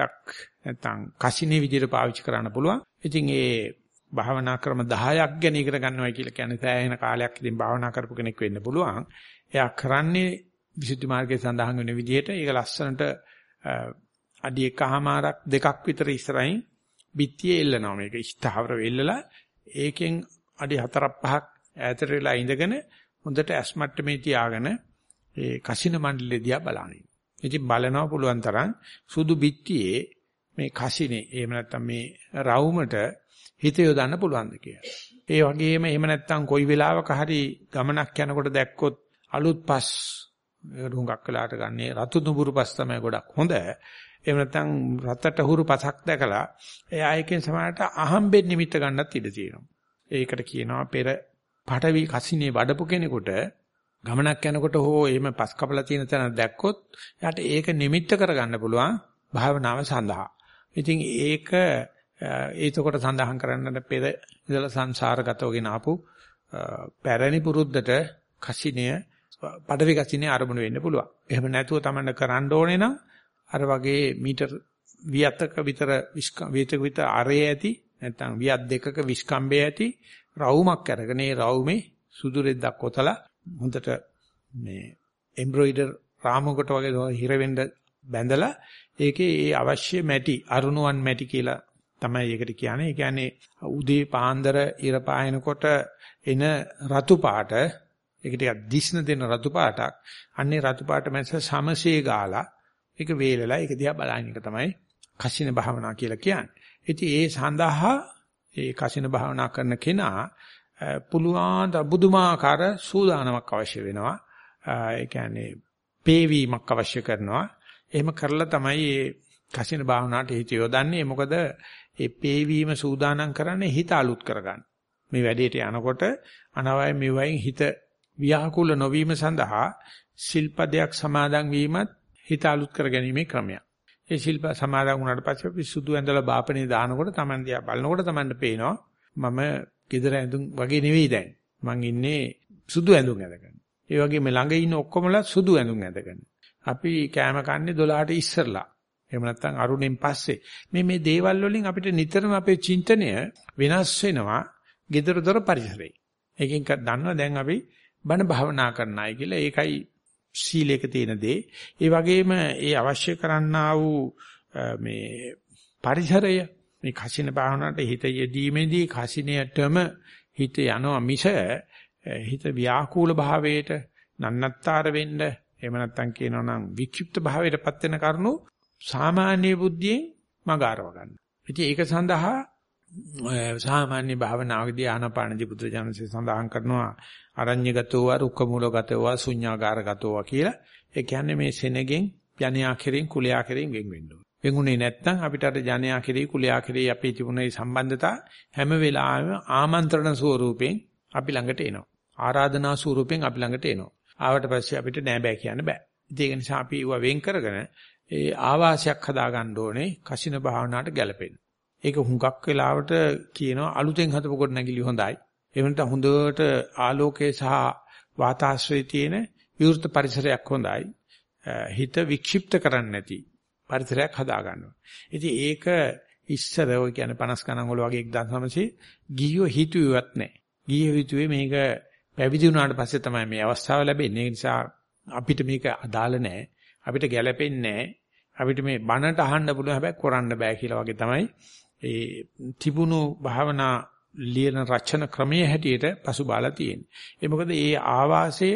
නැත්නම් කසිනේ විදිහට පාවිච්චි කරන්න පුළුවන්. ඉතින් ඒ භාවනා ක්‍රම 10ක් ගැන ඉගෙන ගන්නවා කියලා කියන්නේ සෑහෙන කාලයක් ඉතින් භාවනා කරපු කෙනෙක් වෙන්න පුළුවන්. එයා කරන්නේ විසුද්ධි මාර්ගයේ සඳහන් වෙන විදිහට ඒක ලස්සනට අඩි එකහමාරක් දෙකක් විතර ඉස්සරහින් බිත්තියේ එල්ලනවා මේක ස්ථාවර වෙල්ලලා ඒකෙන් අඩි 4ක් 5ක් ඈතට වෙලා ඉඳගෙන හොඳට ඇස්මට්ටමේ තියාගෙන ඒ කසින මණ්ඩලෙ දිහා බලන්නේ. ඉතින් බලනවා පුළුවන් තරම් සුදු බිත්තියේ මේ කසිනේ එහෙම නැත්නම් මේ රවුමට හිත යොදන්න පුළුවන්ද කියලා. ඒ වගේම එහෙම නැත්නම් කොයි වෙලාවක හරි ගමනක් යනකොට දැක්කොත් අලුත් පස් රුඟක් වෙලාට ගන්නේ රතු දුඹුරු පස් තමයි ගොඩක් හොඳ. එහෙම නැත්නම් රතට හුරු පසක් දැකලා එයා එකෙන් සමහරට අහම්බෙන් නිමිත්ත ගන්නත් ඉඩ තියෙනවා. ඒකට කියනවා පෙර පටවි කසිනේ වඩපු කෙනෙකුට ගමනක් යනකොට හෝ එහෙම පස් කපලා තියෙන තැන දැක්කොත් යාට ඒක නිමිත්ත කරගන්න පුළුවන් භාවනාව සඳහා. ඉතින් ඒක ඒතකොට සඳහන් කරන්නට පෙර ඉඳලා සංසාරගතවගෙන ආපු පැරණි පුරුද්දට කසිනිය පඩවි කසිනිය ආරමුණු වෙන්න පුළුවන්. එහෙම නැතුව තමන්න කරන්න ඕනේ නම් අර වගේ මීටර් වියතක විතර විතක විතර අරේ ඇති නැත්නම් වියත් දෙකක විස්කම්බේ ඇති රවුමක් අරගෙන ඒ රවුමේ සුදු රෙද්දක් කොතලා හොඳට මේ එම්බ්‍රොයිඩර් රාමුවකට වගේ හිර වෙන්න බැඳලා ඒකේ ඒ අවශ්‍ය මැටි අරුණුවන් මැටි කියලා තමයි ඒකට කියන්නේ. ඒ කියන්නේ උදේ පාන්දර ඉර පායනකොට එන රතු පාට ඒක ටිකක් දිස්න දෙන රතු පාටක්. අන්නේ රතු පාට මැස සමසේ ගාලා ඒක වේලලා ඒක දිහා බලන එක තමයි කසින භාවනා කියලා කියන්නේ. ඉතින් ඒ සඳහා ඒ කසින භාවනා කරන කෙනා පුළුවන් බුදුමාකාර සූදානමක් අවශ්‍ය වෙනවා. ඒ කියන්නේ පේවීමක් අවශ්‍ය කරනවා. එහෙම කරලා තමයි මේ කසින භාවනාවට හිත යොදන්නේ. මොකද ඒ පේවීම සූදානම් කරන්නේ හිත අලුත් කරගන්න. මේ වැඩේට යනකොට අනවය මෙවයින් හිත ව්‍යාකූල නොවීම සඳහා ශිල්පදයක් සමාදන් වීමත් හිත අලුත් කරගැනීමේ ක්‍රමයක්. ඒ ශිල්ප සමාදන් වුණාට පස්සේ අපි සුදු ඇඳලා බාපනේ දානකොට Taman දිහා බලනකොට Tamanට පේනවා මම gedara ඇඳුම් වගේ නෙවෙයි දැන්. මං ඉන්නේ සුදු ඇඳුම් ඇඳගෙන. ඒ වගේම ළඟ ඉන්න ඔක්කොමලා සුදු ඇඳුම් ඇඳගෙන. අපි කෑම කන්නේ 12ට ඉස්සරලා. එහෙම නැත්නම් අරුණෙන් පස්සේ. මේ මේ දේවල් වලින් අපිට නිතරම අපේ චින්තනය වෙනස් වෙනවා. gedara dora පරිසරේ. ඒකෙන් දන්නවා දැන් අපි බණ භාවනා කරන අය කියලා. ඒකයි සීලයක තියෙන දේ. ඒ වගේම ඒ අවශ්‍ය කරන්නා වූ මේ පරිසරය මේ කසින භාවනාවට හිත යෙදීමේදී කසිනයටම හිත යනවා මිස හිත ව්‍යාකූල භාවයට නන්නත්තර වෙන්න එහෙම නැත්නම් කියනවා නම් වික්ෂිප්ත භාවයටපත් වෙන කරුණු සාමාන්‍ය බුද්ධියෙන් මග අරව ගන්න. ඉතින් ඒක සඳහා සාමාන්‍ය භාවනාවකදී ආනාපානදී පුත්‍රජානසේ සඳහන් කරනවා අරඤ්‍යගතෝ වා රුක්කමූලගතෝ වා ශුඤ්ඤාගාරගතෝ වා කියලා. ඒ කියන්නේ මේ සෙනගෙන් ජනයා කෙරෙන් කුලයා කෙරෙන් වෙන් වෙන්න ඕනේ. වෙන්ුනේ නැත්නම් අපිට අර ජනයා කෙරෙහි කුලයා කෙරෙහි අපේ තිබුණේ සම්බන්ධතා හැම වෙලාවෙම ආමන්ත්‍රණ ස්වරූපයෙන් අපි ළඟට එනවා. ආරාධනා ස්වරූපයෙන් අපි ළඟට එනවා. ආවට පස්සේ අපිට නෑ බෑ කියන්න බෑ. ඒක නිසා අපි ඒව වෙන් කරගෙන ඒ ආවාසයක් හදාගන්න ඕනේ කසින භාවනාවට ගැලපෙන්න. ඒක හුඟක් වෙලාවට කියනවා අලුතෙන් හදපු කොට නැගිලි හොඳයි. ඒ වෙනත හොඳට ආලෝකයේ සහ වාතාශ්‍රයේ තියෙන විවෘත පරිසරයක් හොඳයි. හිත වික්ෂිප්ත කරන්නේ නැති පරිසරයක් හදා ගන්නවා. ඉතින් ඒක ඉස්සර ඔය කියන්නේ 50 ගණන් වල වගේ 1900 ගිහියෝ හිතුවේවත් නැහැ. ගිහියෝ හිතුවේ මේක පැවිදි වුණාට පස්සේ තමයි මේ අවස්ථාව ලැබෙන්නේ. ඒ නිසා අපිට මේක අදාළ නැහැ. අපිට ගැළපෙන්නේ නැහැ. අපිට මේ බණට අහන්න පුළුවන් හැබැයි කරන්න බෑ කියලා වගේ තමයි ඒ තිබුණු භාවනා ලියන රචන ක්‍රමයේ හැටියට පසුබාලා තියෙන්නේ. ඒ මොකද ඒ ආවාසය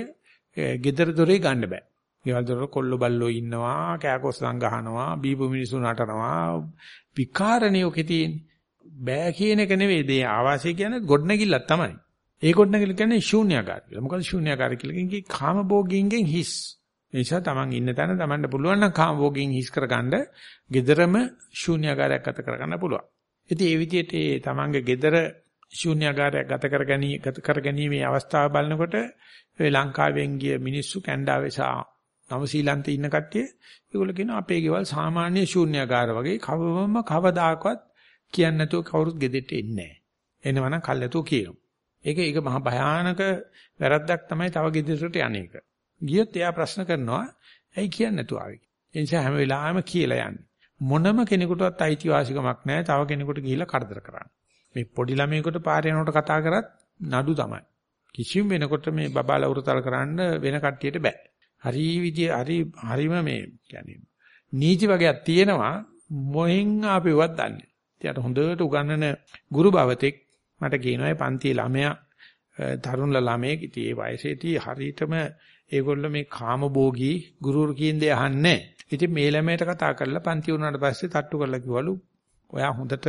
gedara dore ගන්න බෑ. ගෙවල් දොර කොල්ල බල්ලෝ ඉන්නවා, කෑකොස්සන් ගහනවා, බීපු මිනිස්සු නටනවා, විකාරණේ ඔකේ තියෙන්නේ. බෑ කියන එක නෙවෙයි. මේ ආවාසය කියන්නේ ගොඩනැගිල්ලක් තමයි. ඒ ගොඩනැගිල්ල කියන්නේ ශූන්‍යාකාර කියලා. මොකද ශූන්‍යාකාර කියලා කියන්නේ කාම භෝගින්ගෙන් හිස්. ඒ නිසා Taman ඉන්න තැන Tamanට පුළුවන් නම් කාම භෝගින් හිස් කරගන්න, gederama ශූන්‍යාකාරයක් ගත කරගන්න පුළුවන්. ඉතින් ඒ විදිහට ඒ Tamanගේ gedara ශූන්‍යාකාරයක් ගත කරගනී ගත කරගැනීමේ අවස්ථාව බලනකොට ඒ ලංකාවෙන් ගිය මිනිස්සු කැනඩාවේ සහ නවසීලන්තේ ඉන්න කට්ටිය ඒගොල්ලෝ කියනවා අපේ ගෙවල් සාමාන්‍ය ශූන්‍යාකාර වගේ කවවම කවදාකවත් කියන්නේ නැතුව කවුරුත් ගෙදෙට්ට එන්නේ නැහැ. එනවනම් කල්ැතුව කියනවා. ඒක ඒක මහා භයානක වැරද්දක් තමයි තව ගෙදරට යන්නේක. ගියොත් එයා ප්‍රශ්න කරනවා ඇයි කියන්නේ නැතුව ආවේ. ඒ නිසා හැම වෙලාවෙම කියලා යන්නේ. මොනම කෙනෙකුටවත් අයිතිවාසිකමක් නැහැ තව කෙනෙකුට ගිහිල්ලා කරදර කරන්න. මේ පොඩි ළමයෙකුට පාරේ යනකොට කතා කරත් නඩු තමයි. කිසිම වෙනකොට මේ බබාලා උරතල් කරන්න වෙන කට්ටියට බෑ. හරි විදිය හරි හරිම මේ කියන්නේ නීති වගේක් තියෙනවා මොහෙන් ආපෙවවත් දන්නේ. ඉතින් හොඳට උගන්නන ගුරු භවතෙක් මට කියනවා ඒ පන්ති ළමයා තරුණ ළමයෙක් ඉතින් ඒ වයසේදී හරියටම ඒගොල්ලෝ මේ කාමභෝගී ගුරුවරු කියන දේ අහන්නේ. ඉතින් මේ ළමයට කතා කරලා පන්ති වුණාට පස්සේ තට්ටු කරලා කිව්වලු ඔයා හොඳට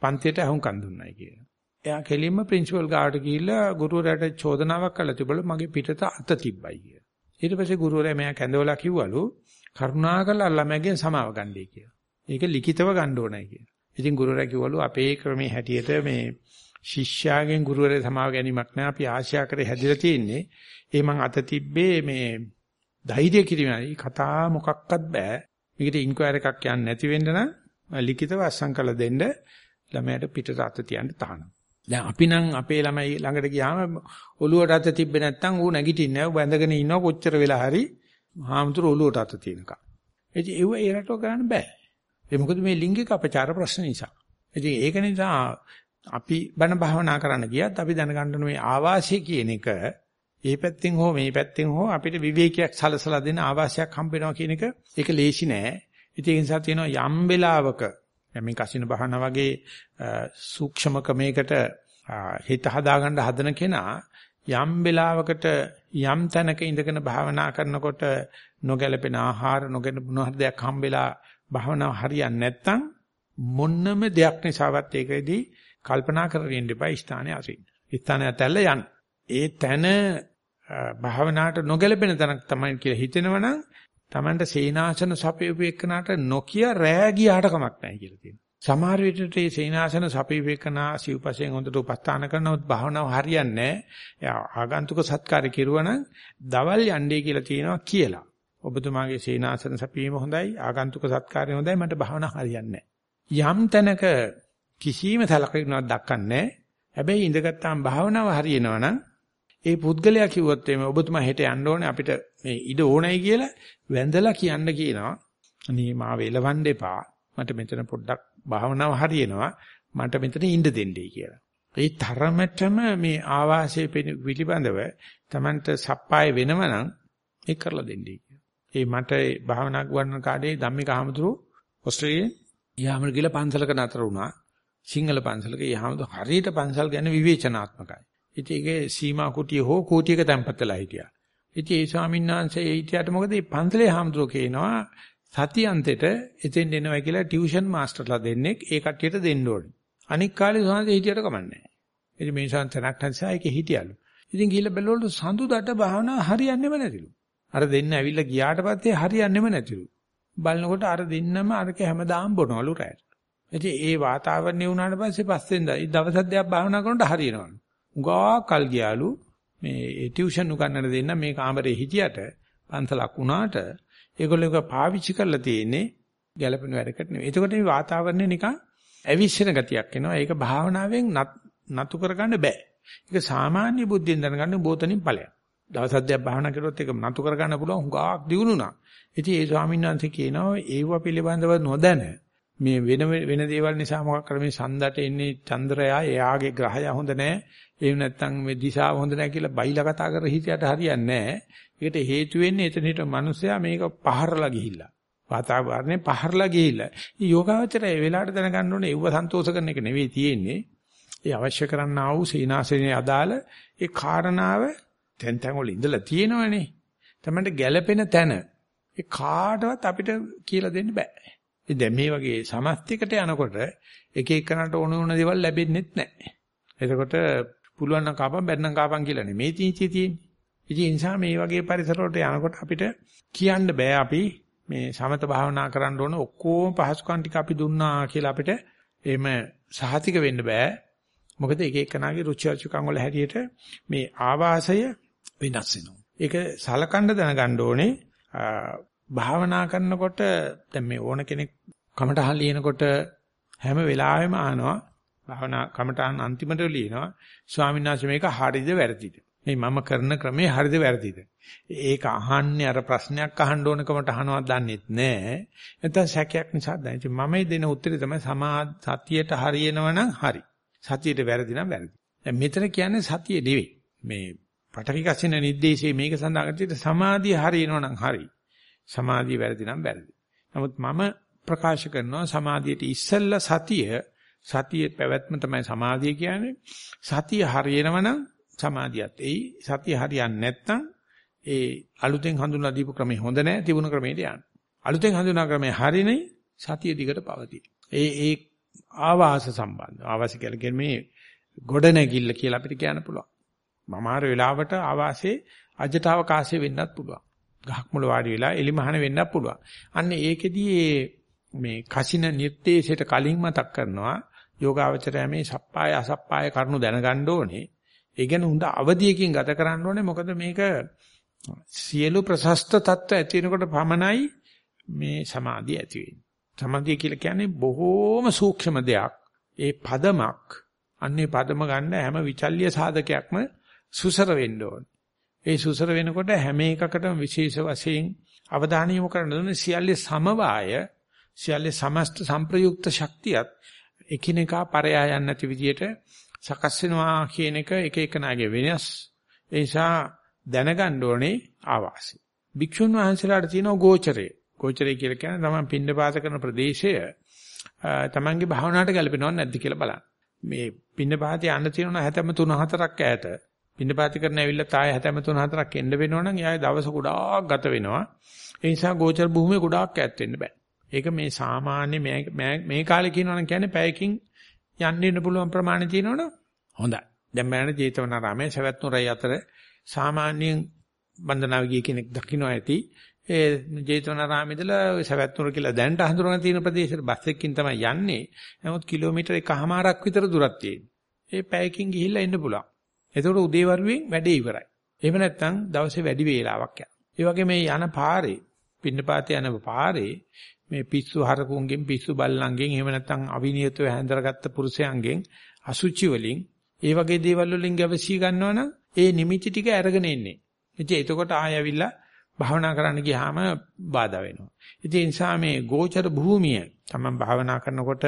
පන්තියට අහුම්කම් දුන්නයි කියලා. එයා කෙලින්ම ප්‍රින්සිපල් ගාවට ගිහිල්ලා ගුරුවරයාට චෝදනාවක් කළා තිබලු මගේ පිටත අත තිබ්බයි කියලා. ඊට පස්සේ ගුරුවරයා මෙයා කැඳවලා කිව්වලු කරුණාකරලා ළමයාගෙන් සමාව ගන්නයි කියලා. ඒක ලිඛිතව ගන්න ඕනයි කියලා. ඉතින් ගුරුවරයා කිව්වලු අපේ ක්‍රමයේ හැටියට මේ ශිෂ්‍යයාගෙන් ගුරුවරයා සමාව ගැනීමක් නෑ අපි ආශා කරේ හැදිලා තියෙන්නේ. ඒ මං අත තිබ්බේ මේ ධෛර්ය කිරීමයි කතා මොකක්වත් බෑ. මේකට ඉන්ක්වයර් එකක් යන්න නැති වෙන්න නම් ලිඛිතව අස්සම් කළ දෙන්න ළමයාට පිටට අත තියන්න තහනම්. දැන් අපි නම් අපේ ළමයි ළඟට ගියාම ඔළුවට අත තිබ්බේ නැත්නම් ඌ නැගිටින්නේ නැහැ. ඌ බැඳගෙන ඉන්නවා කොච්චර වෙලා හරි හාමුදුර ඔළුවට අත තියෙනකම්. ඉතින් ඒව ඒ රටව කරන්න බෑ. ඒ මොකද මේ ලිංගික අපචාර ප්‍රශ්න නිසා. ඉතින් ඒක නිසා අපි බණ භාවනා කරන්න ගියත් අපි දැනගන්න මේ ආවාසය කියන එක ඒ පැත්තෙන් හෝ මේ පැත්තෙන් හෝ අපිට විවේකයක් සලසලා දෙන ආවාසයක් හම්බ වෙනවා කියන එක ඒක ලේසි නෑ. ඉතින් ඒ නිසා තියෙනවා යම් වෙලාවක දැන් මේ කසින බහන වගේ සූක්ෂම ක්‍රමයකට හිත හදාගන්න හදන කෙනා යම් වෙලාවකට යම් තැනක ඉඳගෙන භාවනා කරනකොට නොගැලපෙන ආහාර නොගෙන මොන දෙයක් හම්බෙලා භාවනාව හරියන්නේ නැත්නම් මොන්නම දෙයක් නිසාවත් ඒකෙදී කල්පනා කරගෙන ඉන්න එපා ස්ථානයේ අසින්න. ස්ථානය ඇතැල්ල යන්න. ඒ තැන භාවනාවට නොගැලපෙන තැනක් තමයි කියලා හිතෙනවනම් Tamanට සේනාසන සපයපු එක්කනට නොකිය රෑ ගියාට කමක් නැහැ කියලා තියෙනවා. සමහර විටට මේ සේනාසන සපීවේකනා සිව්පසෙන් හොඳට උපස්ථාන කරනවත් භාවනාව හරියන්නේ නැහැ. ආගන්තුක සත්කාර කෙරුවනම් දවල් යන්නේ කියලා තියෙනවා කියලා. ඔබතුමාගේ සේනාසන සපීම හොඳයි, ආගන්තුක සත්කාරය හොඳයි, මට භාවනාව හරියන්නේ යම් තැනක කිසිම සලකනක් දක්වන්නේ හැබැයි ඉඳගත්තාම භාවනාව හරියනවනම් ඒ පුද්ගලයා කිව්වොත් එimhe ඔබතුමා හෙට යන්න ඕනේ අපිට මේ ඉඩ ඕනයි කියලා වැඳලා කියන්න කියනවා. අනේ මාව එලවන්න එපා. මට මෙතන පොඩ්ඩක් භාවනාව හරියනවා. මට මෙතන ඉන්න දෙන්නයි කියලා. ඒ තරමටම මේ ආවාසයේ පිළිබඳව Tamanට සප්පාය වෙනවනම් ඒක කරලා දෙන්නයි කියලා. ඒ මට භාවනා කරන කාලේ ධම්මික අහමතුරු ඕස්ට්‍රේලියාවේ යාමර ගිහලා පන්සලක නතර වුණා. සිංහල පන්සලක යාමතු හරියට පන්සල් ගැන විවේචනාත්මකයි. ඉතින් ඒකේ සීමා කුටිය හෝ කුටියක තැම්පත්ලා හිටියා. ඉතින් ඒ ස්වාමීන් වහන්සේ ඒ හිටියට මොකද මේ පන්සලේ හාමුදුරුවෝ කියනවා සතියන්තෙට එතෙන් එනවා කියලා ටියුෂන් මාස්ටර්ලා දෙන්නෙක් ඒ කට්ටියට දෙන්න ඕනේ. අනික් කාලේ සෝන්සේ හිටියට කමන්නේ නැහැ. ඉතින් මේ නිසා තනක් නිසා ඒකේ හිටියලු. ඉතින් ගිහිල්ලා බැලුවලු සඳුදට භාවනාව හරියන්නේම නැතිලු. අර දෙන්න ඇවිල්ලා ගියාට පස්සේ හරියන්නේම නැතිලු. බලනකොට අර දෙන්නම අරක හැමදාම බොනවලු රැට. ඉතින් ඒ වාතාවරණය වුණාට පස්සේ පස්සෙන්ද දවස් දෙකක් භාවනා කරනකොට හරියනවලු. උගා කල් ගියාලු මේ ටියුෂන් උගන්නන දෙන්න මේ කාමරේ හිටියට පන්සලක් වුණාට ඒගොල්ලෝ ඒක පාවිච්චි කරලා තියෙන්නේ ගැළපෙන වැඩකට නෙවෙයි. එතකොට මේ වාතාවරණය නිකන් ඇවිස්සෙන ගතියක් එනවා. ඒක භාවනාවෙන් නතු කරගන්න බෑ. ඒක සාමාන්‍ය බුද්ධියෙන් දැනගන්න බෝතනින් ඵලයක්. දවස් අධ්‍යයක් භාවනා කරොත් ඒක නතු කරගන්න පුළුවන් හුඟක් දියුණුනා. ඉතින් ඒ ස්වාමීන් වහන්සේ කියනවා ඒව පිළිබඳව නොදැන මේ වෙන වෙන දේවල් නිසා මොකක් කර මේ සඳට එන්නේ චන්ද්‍රයා එයාගේ ග්‍රහය හොඳ නැහැ. එහෙම නැත්නම් මේ දිශාව හොඳ නැහැ කියලා බයිලා කතා කර හිටියට හරියන්නේ නැහැ. ඒකට හේතු වෙන්නේ එතන හිට මිනිස්සයා මේක පහරලා ගිහිල්ලා. වාතාවරණය පහරලා ගිහිල්ලා. මේ යෝගාවචරය ඒ වෙලාවට දැනගන්න ඕනේ ඒව සන්තෝෂ කරන එක නෙවෙයි තියෙන්නේ. ඒ අවශ්‍ය කරන්න ආ වූ සීනාසනේ අදාළ ඒ කාරණාව තැන් තැන් වල ඉඳලා තියෙනවනේ. තමයි ගැළපෙන තැන. ඒ කාටවත් අපිට කියලා දෙන්න බෑ. ඉතින් දැන් මේ වගේ සමස්තයකට යනකොට එක එකනට ඕන ඕන දේවල් ලැබෙන්නේ නැහැ. එතකොට පුළුවන් නම් කාපම් බැන්නම් කාපම් කියලා නෙමේ තීචි තියෙන්නේ. ඉතින් ඒ නිසා මේ වගේ පරිසරවලට යනකොට අපිට කියන්න බෑ අපි මේ සමත භාවනා කරන්න ඕන ඔක්කොම පහසුකම් ටික අපි දුන්නා කියලා අපිට එහෙම සහතික වෙන්න බෑ. මොකද එක එකනාගේ රුචි අරුචිකම් වල හැටියට මේ ආවාසය වෙනස් වෙනවා. ඒක සලකන්න දැනගන්න ඕනේ භාවනා කරනකොට දැන් මේ ඕන කෙනෙක් කමටහන් ලියනකොට හැම වෙලාවෙම අහනවා භාවනා කමඨාන් අන්තිමට ලියනවා. ස්වාමීන් වහන්සේ මේක හරිද වැරදිද? මේ මම කරන ක්‍රමේ හරිද වැරදිද? ඒක අහන්නේ අර ප්‍රශ්නයක් අහන්න ඕනකමට අහනවා දන්නෙත් නෑ. නැත්නම් සැකයක් නිසා දැනෙච්ච මම දෙන උත්තරේ තමයි සමා සතියට හරියනවනම් හරි. සතියට වැරදි නම් වැරදි. දැන් මෙතන කියන්නේ සතිය නෙවෙයි. මේ පටවිකසින නිर्देशයේ මේක සඳහන් කරන්නේ සමාධිය හරියනවනම් හරි. සමාධිය වැරදි නම් වැරදි. නමුත් මම ප්‍රකාශ කරනවා සමාධියට ඉස්සෙල්ලා සතිය සතියේ පැවැත්ම තමයි සමාධිය කියන්නේ. සතිය හරියනවනම් සමාධියත් එයි. සතිය හරියන්නේ නැත්නම් ඒ අලුතෙන් හඳුන්වා දීපු ක්‍රමේ හොඳ නැහැ තිබුණු ක්‍රමයට යන්න. අලුතෙන් හඳුනා ක්‍රමේ හරිනේ සතිය දිගට පවතී. ඒ ඒ ආවාස සම්බන්ධ. ආවාස කියලා මේ ගොඩ නැගිල්ල කියලා අපිට කියන්න පුළුවන්. මමාර වෙලාවට ආවාසේ අජටවකාශය වෙන්නත් පුළුවන්. ගහක් මුල වාඩි වෙලා එලිමහන වෙන්නත් පුළුවන්. අන්න ඒකෙදී මේ කසින නිර්දේශයට කලින් මතක් කරනවා යෝගාවචරය මේ සප්පාය අසප්පාය කරුණු දැනගන්න ඕනේ. ඒ කියන්නේ හොඳ අවධියකින් ගත කරන්න ඕනේ. මොකද මේක සියලු ප්‍රශස්ත தত্ত্ব ඇති වෙනකොට පමණයි මේ සමාධිය ඇති වෙන්නේ. සමාධිය කියලා කියන්නේ බොහෝම සූක්ෂම දෙයක්. ඒ පදමක් අන්නේ පදම ගන්න හැම විචල්්‍ය සාධකයක්ම සුසර වෙන්න ඕනේ. ඒ සුසර වෙනකොට හැම එකකටම විශේෂ වශයෙන් අවධානය යොමු කරන දුන්නේ සියල්ලේ සමவாய සියල්ලේ සමස්ත සංප්‍රයුක්ත ශක්තියත් එකිනෙකා පරයා යන්නේ නැති විදියට සකස් වෙනවා කියන එක එක එකනාගේ වෙනස් ඒ නිසා දැනගන්න ඕනේ ආවාසය. භික්ෂුන් වහන්සේලාට තියෙනවා ගෝචරය. ගෝචරය කියලා කියන්නේ තමන් පින්නපාත කරන ප්‍රදේශය තමන්ගේ භාවනාවට ගැලපෙනවද නැද්ද කියලා බලන්න. මේ පින්නපාතේ යන්න තියෙනවා හැතැම්ම 3-4ක් ඈත. පින්නපාති කරන ඇවිල්ලා තාය 73 හතරක් එන්න වෙනවනම් එයාගේ දවස ගොඩාක් ගත වෙනවා. ඒ නිසා ගෝචර භූමිය ගොඩාක් ඈත් වෙන්න බෑ. ඒක මේ සාමාන්‍ය මේ කාලේ කියනවනම් කියන්නේ පැයකින් යන්න ඉන්න පුළුවන් ප්‍රමාණය තියෙනවනේ හොඳයි. දැන් මම ජේතවනාරාමයේ සවැත් නුරයි අතර සාමාන්‍යයෙන් බන්දනාව ගිය කෙනෙක් දකින්න ඇති. ඒ ජේතවනාරාමේ ඉඳලා සවැත් නුර කියලා දැනට හඳුනන තියෙන ප්‍රදේශෙට බස් එකකින් තමයි යන්නේ. නමුත් කිලෝමීටර් එකහමාරක් විතර දුරක් තියෙනවා. ඒ පැයකින් ගිහිල්ලා එන්න පුළුවන්. එතකොට උදේවරුෙන් වැඩේ ඉවරයි. එහෙම නැත්නම් දවසේ වැඩි වේලාවක් යනවා. ඒ වගේ මේ යන පාරේ පින්නපාතේ යන පාරේ මේ පිස්සු හරකුන්ගෙන් පිස්සු බල්ලන්ගෙන් එහෙම නැත්නම් අවිනියතව හැඳරගත්ත පුරුෂයන්ගෙන් අසුචි වලින් ඒ වගේ දේවල් වලින් ගැවසී ගන්නවනම් ඒ නිමිති ටික අරගෙන එන්නේ. ඉතින් එතකොට ආය ඇවිල්ලා භාවනා කරන්න ගියාම බාධා වෙනවා. ඉතින් ඒ නිසා මේ ගෝචර භූමිය තමයි භාවනා කරනකොට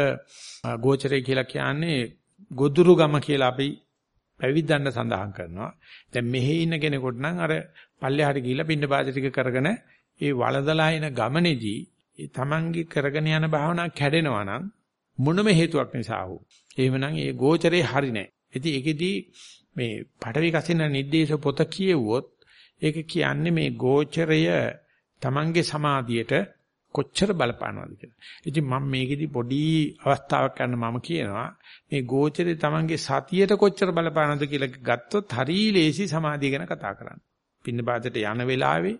ගෝචරය කියලා කියන්නේ ගොදුරු ගම කියලා අපි පැවිද්දන්න සඳහන් කරනවා. දැන් මෙහි ඉන්න කෙනෙකුට නම් අර පල්ලෙහාට ගිහිල්ලා පින්න පාද ටික කරගෙන ඒ වලදලා එන ගමනේදී ඒ තමන්ගේ කරගෙන යන භාවනා කැඩෙනවා නම් මොනම හේතුවක් නිසා හෝ එහෙමනම් ඒ ගෝචරේ හරි නැහැ. ඉතින් ඒකෙදී මේ පඩවි කසින නිर्देश පොත කියවුවොත් ඒක කියන්නේ මේ ගෝචරය තමන්ගේ සමාධියට කොච්චර බලපානවද කියලා. ඉතින් මම මේකෙදි පොඩි අවස්ථාවක් ගන්න මම කියනවා මේ ගෝචරේ තමන්ගේ සතියට කොච්චර බලපානවද කියලා ගත්තොත් හරී ලේසි සමාධිය ගැන කතා කරන්න. පින්න පාදයට යන වෙලාවේ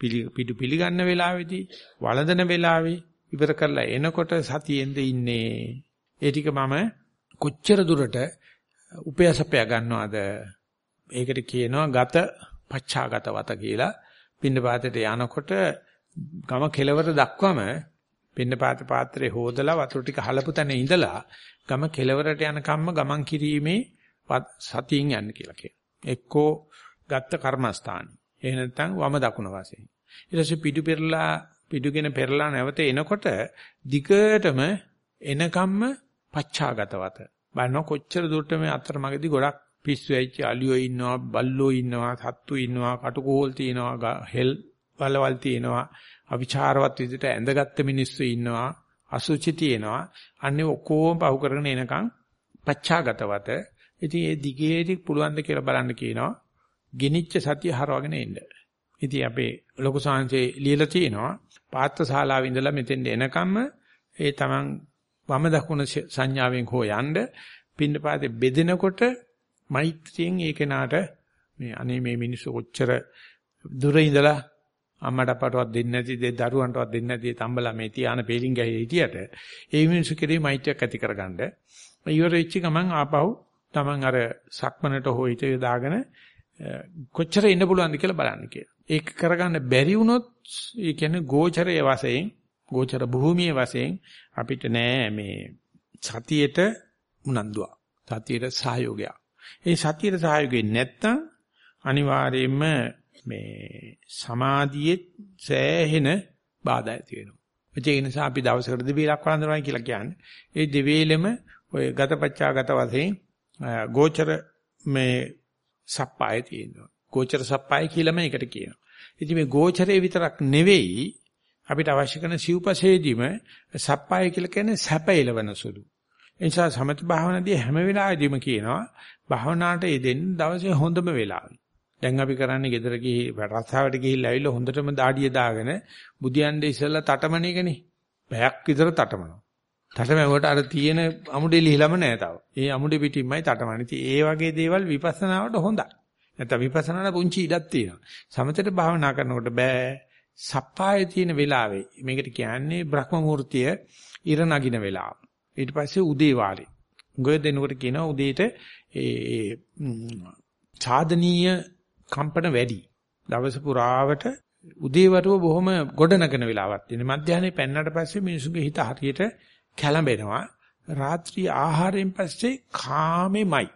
පිටු පිළිගන්න වෙලාවේදී වළඳන වෙලාවේ ඉවර කරලා එනකොට සතියෙන්ද ඉන්නේ. ඒ ටික මම කොච්චර දුරට උපයසපය ගන්නවද? ඒකට කියනවා ගත පච්චාගත වත කියලා. පින්න පාතේට යනකොට ගම කෙලවර දක්වම පින්න පාත පාත්‍රේ හොදලා වතුර ටික හලපු තැන ඉඳලා ගම කෙලවරට යනකම්ම ගමන් කිරීමේ සතියින් යන්න කියලා කියනවා. එක්කෝ ගත්ත කර්මස්ථාන. එහෙ නැත්නම් වම දකුණ වශයෙන්. ඊට පස්සේ පිටු පෙරලා පිටුගෙන පෙරලා නැවත එනකොට දිගටම එනකම්ම පච්චාගතවත. බලන්න කොච්චර දුරට මේ අතරමඟදී ගොඩක් පිස්සු ඇවිච්ච අලියෝ ඉන්නවා, බල්ලෝ ඉන්නවා, සත්තු ඉන්නවා, කටුකෝල් තියෙනවා, හෙල් බලවල් තියෙනවා, අවිචාරවත් විදිහට ඇඳගත්තු මිනිස්සු ඉන්නවා, අසුචි තියෙනවා. අන්නේ ඔක්කොම පහු කරගෙන එනකන් පච්චාගතවත. ඉතින් ඒ දිගේදී පුළුවන් ද කියලා බලන්න කියනවා. ගිනිච්ච සතිය හරවගෙන එන්න. ඉතින් අපේ ලොකු සාංශේ ලියලා තියෙනවා පාත්‍ර ශාලාවේ ඉඳලා මෙතෙන් එනකම්ම ඒ තමන් වම දකුණ සංඥාවෙන් හෝ යන්න පින්න පාතේ බෙදෙනකොට මෛත්‍රියෙන් ඒ කෙනාට මේ අනේ මේ මිනිස්සු කොච්චර දුර ඉඳලා අම්මට අපටවත් දෙන්නේ නැති දෙ දරුවන්ටවත් දෙන්නේ නැති තම්බලා මේ තියාන පෙලින් ගහේ හිටියට ඒ මිනිස්සු කෙරේ මෛත්‍රියක් ඇති කරගන්න ඉවර වෙච්ච ගමන් ආපහු තමන් අර සක්මනට හෝ හිත යොදාගෙන කොච්චර ඉන්න පුළුවන්ද කියලා බලන්න කියලා. ඒක කරගන්න බැරි වුණොත් ඒ කියන්නේ ගෝචරයේ වශයෙන් ගෝචර භූමියේ වශයෙන් අපිට නෑ මේ සතියේට උනන්දුවක්. සතියේට සහයෝගයක්. ඒ සතියේට සහයෝගය නැත්තම් අනිවාර්යයෙන්ම මේ සමාධියේ සෑහෙන බාධා ඇති වෙනවා. ඒ නිසා අපි දවසකට දෙවිලක් වළඳනවා කියලා කියන්නේ. ඒ දෙවිලෙම ඔය ගතපච්චාගත වශයෙන් ගෝචර මේ සප්පාය තියෙනවා. ගෝචර සප්පාය කියලාම ඒකට කියනවා. ඉතින් මේ ගෝචරේ විතරක් නෙවෙයි අපිට අවශ්‍ය කරන සිව්පසේදීම සප්පාය කියලා කියන්නේ සැප එලවන සුළු. ඒ නිසා සමත භාවනාදී හැම වෙලාවෙදීම කියනවා භාවනාවට යෙදෙන්න දවසේ හොඳම වෙලාව. දැන් අපි කරන්නේ ගෙදර ගිහි රස්සාවට ගිහිල්ලා ඇවිල්ලා හොඳටම දාඩිය දාගෙන බුදියන්ඩේ ඉස්සෙල්ලා තටමන එකනේ. පැයක් විතර තටමනවා. තටමැවුවට අර තියෙන අමුඩේ ලිහිලම නැහැ තාම. ඒ අමුඩේ පිටින්මයි තටමන්නේ. ඉතින් ඒ වගේ දේවල් විපස්සනාවට හොඳයි. නැත්නම් විපස්සනාට පුංචි ඉඩක් තියෙනවා. සමතට භාවනා කරනකොට බෑ. සප්පායේ තියෙන වෙලාවේ මේකට කියන්නේ බ්‍රහ්ම මුහූර්තය ඉර නගින වෙලාව. ඊට පස්සේ උදේ වාරේ. ගොය දෙනකොට කියනවා උදේට ඒ සාධනීය කම්පන වැඩි. දවස පුරාවට උදේවරුව බොහොම ගොඩනගන වෙලාවක් තියෙනවා. මධ්‍යහනේ පෙන්නට පස්සේ මිනිසුගේ හිත හරියට කැළඹෙනවා. රාත්‍රී ආහාරයෙන් පස්සේ කාමෙමයි.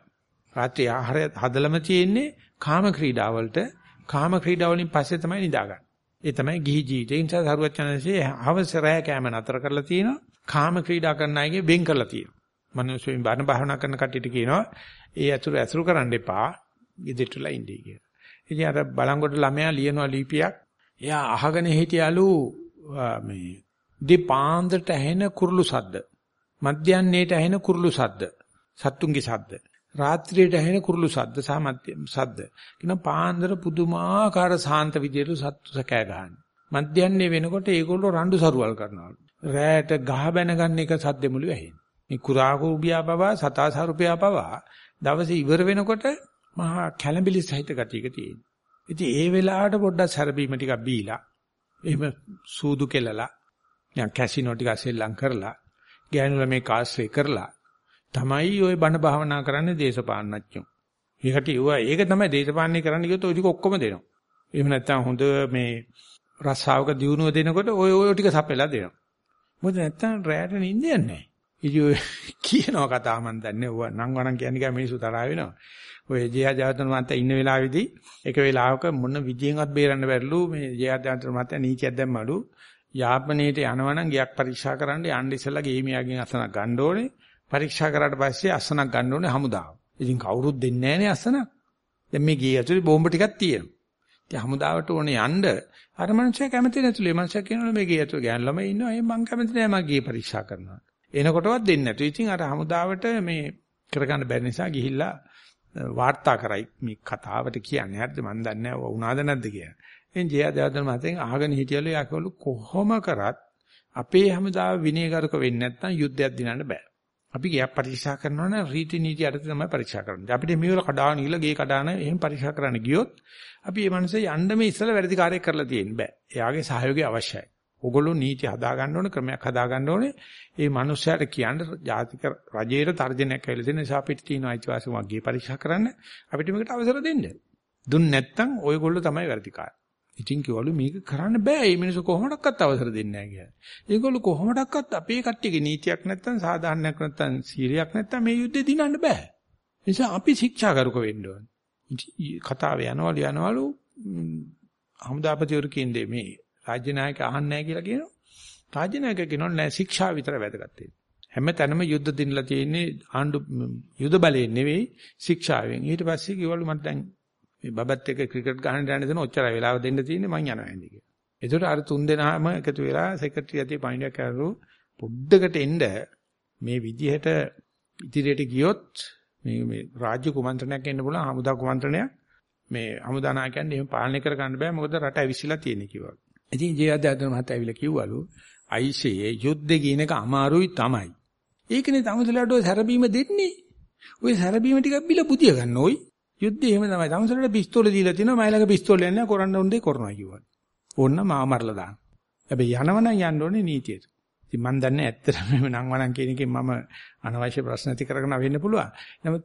රාත්‍රී ආහාරය හදලම තියෙන්නේ කාම ක්‍රීඩාවලට. කාම ක්‍රීඩාවලින් පස්සේ තමයි නිදාගන්නේ. ඒ තමයි ගිහි ජීවිතේ. ඒ නිසා සරුවචනසේ හවස රැය කැම නතර කරලා තියෙනවා. කාම ක්‍රීඩා කරන අයගේ වෙන් කරලා තියෙනවා. මනුස්සයන් බණ භාවනා කරන කට්ටියට කියනවා ඒ අතුරු ඇසුරු කරන්න එපා. ඉදිරියටලා ඉඳී කියලා. ඉතින් අර බලංගොඩ ළමයා ලියනවා ලිපියක්. එයා අහගෙන හිටියලු මේ දෙපාන්දරට ඇහෙන කුරුළු සද්ද. මධ්‍යන්නේට ඇහෙන කුරුළු සද්ද. සත්තුන්ගේ සද්ද. රාත්‍රියට ඇහෙන කුරුළු සද්ද සහ මධ්‍ය සද්ද. කියන පාන්දර පුදුමාකාර සාන්ත විදියට සත්තු සකෑ ගහන්නේ. මධ්‍යන්නේ වෙනකොට ඒගොල්ලෝ රණ්ඩු සරුවල් කරනවා. රැයට ගහ බැන ගන්න එක සද්දෙමුළු ඇහෙන්නේ. මේ කුරාකෝබියා පවා සතාසරුපියා පවා දවසේ ඉවර වෙනකොට මහා කැළඹිලි සහිත ගතියක තියෙනවා. ඉතින් ඒ වෙලාවට පොඩ්ඩක් සැරබීම ටිකක් බීලා එහෙම සූදු කෙලලා නිකන් කැසිනෝ ටික සෙල්ලම් කරලා ගෑනු ළමයි කාස්සේ කරලා තමයි ওই බණ භාවනා කරන්නේ දේශපාලනඥයෝ. ඒකට ඉුවා ඒක තමයි දේශපාලනේ කරන්න ගියොත් ওই ටික ඔක්කොම දෙනවා. එහෙම නැත්නම් හොඳ මේ රස්සාවක දියුණුව දෙනකොට ওই ওই ටික සපෙලා දෙනවා. මොකද නැත්නම් රැයට නිින්දයක් නැහැ. ඉතින් කියනවා කතාව මන් දන්නේ ඔය නම් වණන් කියන්නේ කම මිනිස්සු තරහ වෙනවා. ඔය ජයජාතන මන්ට ඉන්න වෙලාවේදී එක වෙලාවක මොන විදියෙන්වත් බේරන්න බැරිලු මේ ජයජාතන මන්ට නීතියක් දැම්මලු. යාපනයේට යනවනම් ගියක් පරීක්ෂා කරන්න යන්න ඉස්සෙල්ලා ගේමියාගෙන් අසනක් ගන්න ඕනේ. පරීක්ෂා කරාට පස්සේ අසනක් ගන්න ඕනේ හමුදාව. ඉතින් කවුරුත් දෙන්නේ නැහනේ අසනක්. දැන් මේ ගේ ඇතුලේ බෝම්බ ටිකක් තියෙනවා. ඉතින් හමුදාවට ඕනේ යන්න අර මනුස්සයා කැමති නැතුළු. මේ මනුස්සයා කියනවා මේ ගේ ඇතුලේ ගෑනු ළමයි ඉන්නවා. ඒ මං කැමති නැහැ මම ගේ පරීක්ෂා කරනවා. එනකොටවත් දෙන්නේ නැතු. ඉතින් අර හමුදාවට මේ කරගන්න බැරි නිසා ගිහිල්ලා වාර්තා කරයි මේ කතාවට කියන්නේ. හරිද මන් දන්නේ නැහැ වුණාද නැද්ද කියලා. එන් ජය දයාදන් මතෙන් අහගෙන හිටියලු යකවලු කොහොම කරත් අපේ හැමදාම විනයගරුක වෙන්නේ නැත්නම් යුද්ධයක් දිනන්න බෑ. අපි ගියක් පරීක්ෂා කරනවා නම් රීති නීති යටතේ තමයි පරීක්ෂා කරන්නේ. අපිට මේවල කඩාන ගිහලා ගේ කඩාන එහෙම පරීක්ෂා කරන්න ගියොත් අපි මේ මනසේ යන්න මේ ඉස්සලා වැඩි කාර්යයක් කරලා තියෙන්න බෑ. එයාගේ සහයෝගය අවශ්‍යයි. ඕගොල්ලෝ නීති හදා ගන්න ඕනේ ක්‍රමයක් හදා ගන්න ඕනේ. ඒ මනුස්සයාට කියන්න ජාතික රජයට තර්ජනයක් ඇවිල්ලා තියෙන නිසා අපිට තියෙන අයිතිවාසිකම වගේ පරීක්ෂා කරන්න අපිට මේකට අවසර දෙන්න. දුන්න නැත්නම් ඔයගොල්ලෝ තමයි වැඩිකාර. ඉතින් කිව්වලු මේක කරන්න බෑ. මේ මිනිස්සු කොහොමඩක්වත් අවසර දෙන්නේ නැහැ කියලා. ඒගොල්ලෝ කොහොමඩක්වත් අපේ කට්ටියගේ නීතියක් නැත්නම් සාධාරණයක් නැත්නම් සීරියක් නැත්නම් මේ යුද්ධේ දිනන්න බෑ. නිසා අපි ශික්ෂාගරුක වෙන්න ඕනේ. කතාව යනවලු යනවලු හමුදාපතිවරු කියන්නේ මේ රාජ්‍ය නායක අහන්නේ නැහැ කියලා කියනවා. රාජ්‍ය නායක කියනවා නෑ ශික්ෂා විතර වැදගත් හැම තැනම යුද්ධ දිනලා තියෙන්නේ ආණ්ඩු යුද බලයෙන් නෙවෙයි ශික්ෂාවෙන්. ඊට පස්සේ කිව්වලු මට දැන් මේ බබත් එක්ක ක්‍රිකට් ගහන්න යන්න දෙන ඔච්චරයි වෙලාව දෙන්න තියෙන්නේ මං යනවා ඇන්දි කියලා. ඒකට අර තුන් දෙනාම එකතු වෙලා සෙක්‍රටරි අධ්‍යය පණිඩක් කරු පොඩ්ඩකට එන්න මේ විදිහට ඉදිරියට ගියොත් මේ මේ රාජ්‍ය කුමන්ත්‍රණයක් එන්න පුළුවන් හමුදා කුමන්ත්‍රණයක් මේ හමුදා නායකයන් එහෙම පාලනය කර ගන්න බෑ මොකද රට ඇවිස්සලා තියෙන කිව්වා. ඉතින් ජයදාදන මහත්තයා ඇවිල්ලා කිව්වලු අයිසේ යුද්ධේ කියන එක අමාරුයි තමයි. ඒකනේ තමුසලට ඔය සැරබීම දෙන්නේ. ඔය සැරබීම ටිකක් බිල බුදිය ගන්න ඕයි. යුද්ධේ එහෙම තමයි. තමුසලට පිස්තෝල දීලා තිනවා මයිලක පිස්තෝලයක් නැහැ කරන්න උන්දේ කරනවා කිව්වා. ඕන්න මාව මරලා දාන්න. හැබැයි යනවනම් යන්න ඕනේ නීතියට. ඉතින් මම දන්නේ ඇත්තටම මේ නම් වණන් කියන එකෙන් මම අනවශ්‍ය ප්‍රශ්න ඇති කරගෙන වෙන්න පුළුවන්. නමුත්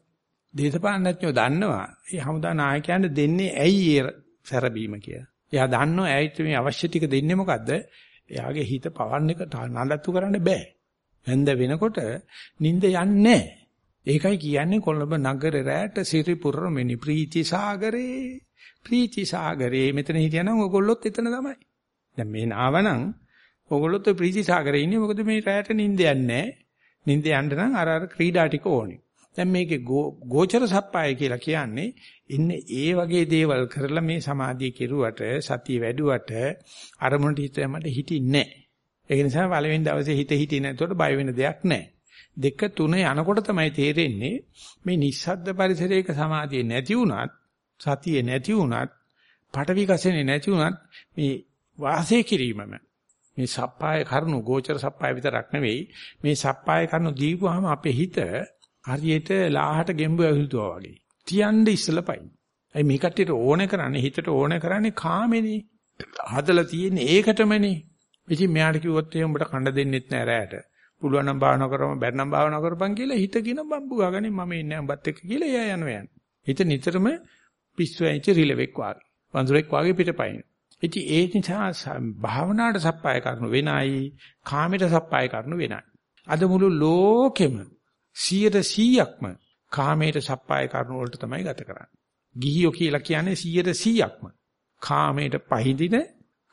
දේශපාලනඥයෝ දන්නවා මේ හමුදා නායකයන්ට දෙන්නේ ඇයි ඒ සැරබීම කියලා. එයා දන්නවා ඇයිත් මේ අවශ්‍ය ටික දෙන්නේ මොකද්ද? එයාගේ හිත පවන්න එක නඩත්තු කරන්න බෑ. හැන්ද වෙනකොට නිින්ද යන්නේ ඒකයි කියන්නේ කොළඹ නගරේ රැට සිරිපුර මෙනි ප්‍රීති සාගරේ ප්‍රීති සාගරේ මෙතන හිටියනම් ඔයගොල්ලොත් එතන තමයි. දැන් මේ නාවනම් ඔයගොල්ලොත් ප්‍රීති සාගරේ ඉන්නේ මොකද මේ රැට නිින්ද යන්නේ නිින්ද යන්න නම් අර අර ක්‍රීඩා ටික ඕනේ. දැන් මේකේ ගෝචර සප්පාය කියලා කියන්නේ ඉන්නේ ඒ වගේ දේවල් කරලා මේ සමාධිය කෙරුවට සතිය වැඩුවට අරමුණට හිත යමට හිටින්නේ නැහැ. ඒක නිසා පළවෙනි දවසේ හිත හිටියේ නැතකොට බය වෙන දෙයක් නැහැ. දෙක තුන යනකොට තමයි තේරෙන්නේ මේ නිස්සද්ද පරිසරයක සමාධිය නැති වුණත් සතිය නැති වුණත් පටවි කසෙනේ නැති වුණත් මේ වාසය කිරීමම මේ සප්පාය කරුණු ගෝචර සප්පාය විතරක් නෙවෙයි මේ සප්පාය කරුණු දීපුවාම අපේ හිත හරියට ලාහට ගෙම්බු ඇවිල්තුවා වගේ. තියන්න ඉස්සලා පයින්. අයි මේ කට්ටියට ඕනේ කරන්නේ හිතට ඕනේ කරන්නේ කාමෙනේ. හදලා තියෙන්නේ ඒකටමනේ. ඉතින් මෙයාට කිව්වොත් එහෙනම් උඹට කණ්ඩ දෙන්නෙත් නෑ රැයට. පුළුවන් නම් භාවනා කරම බැරි නම් භාවනා කරපන් කියලා හිත කියන බම්බු ගාගන්නේ මම ඉන්නේ උඹත් එක්ක කියලා එයා යනවා යන්නේ. හිත නිතරම පිස්සු ඇවිත් රිලෙවෙක් වාගේ. වඳුරෙක් වාගේ පිටපයින්. ඉතින් ඒ නිසා භාවනාවට සප්පාය කරනු වෙනයි, කාමයට සප්පාය කරනු වෙනයි. අද මුළු ලෝකෙම 100%ක්ම කාමයට සප්පාය කරන වලට තමයි ගත කරන්නේ. ගිහියෝ කියලා කියන්නේ 100%ක්ම කාමයට පහඳින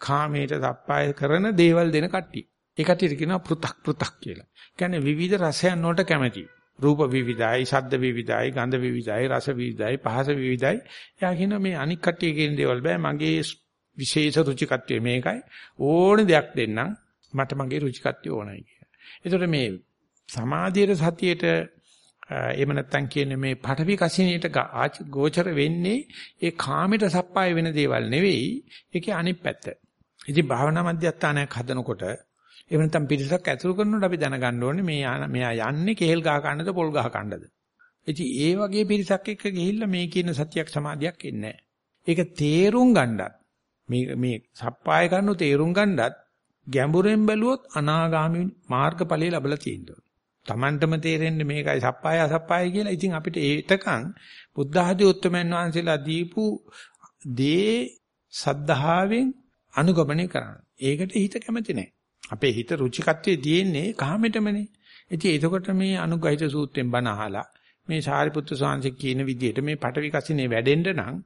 කාමයට සප්පාය කරන දේවල් දෙන කට්ටිය. ඒ කට්ටියට කියනවා පෘ탁 පෘ탁 කියලා. කියන්නේ විවිධ රසයන් වලට කැමති. රූප විවිධයි, ශබ්ද විවිධයි, ගන්ධ විවිධයි, රස විවිධයි, පහස විවිධයි. එයා කියන මේ අනික් කට්ටිය කියන දේවල් බෑ මගේ විශේෂ රුචිකත්වය මේකයි. ඕනේ දෙයක් දෙන්නම් මට මගේ රුචිකත්වය ඕනයි කියලා. ඒතකොට මේ සමාධියට සතියට එහෙම නැත්නම් කියන්නේ මේ පඨවි කසිනියට ගෝචර වෙන්නේ ඒ කාමයට සප්පාය වෙන දේවල් නෙවෙයි ඒකේ අනිත් පැත්ත. ඉතින් භාවනා මධ්‍යස්ථානයක් හදනකොට එහෙම නැත්නම් පිරිසක් ඇතුළු කරනකොට අපි දැනගන්න ඕනේ මේ මෙයා යන්නේ කේල් ගහ කන්නද පොල් ගහ කන්නද. ඉතින් ඒ වගේ පිරිසක් එක්ක ගිහිල්ලා මේ කියන සතියක් සමාධියක් එන්නේ ඒක තේරුම් ගන්නත් මේ මේ සප්පාය කරනු තේරුම් ගන්නත් ගැඹුරෙන් බැලුවොත් අනාගාමී මාර්ගඵලය ලැබලා තියෙනවා. Tamanටම තේරෙන්නේ මේකයි සප්පාය අසප්පාය කියලා. ඉතින් අපිට ඒතකන් බුද්ධ ආදී උත්තමයන් වහන්සේලා දීපු දේ සද්ධාවෙන් අනුගමනය කරන්න. ඒකට හිත කැමති නැහැ. අපේ හිත රුචිකත්වයේ තියෙන්නේ කාමෙටමනේ. ඉතින් එතකොට මේ අනුගහිත සූත්‍රයෙන් බණ අහලා මේ සාරිපුත්‍ර සාංශික කියන විදිහට මේ පටවි කසිනේ වැඩෙන්න නම්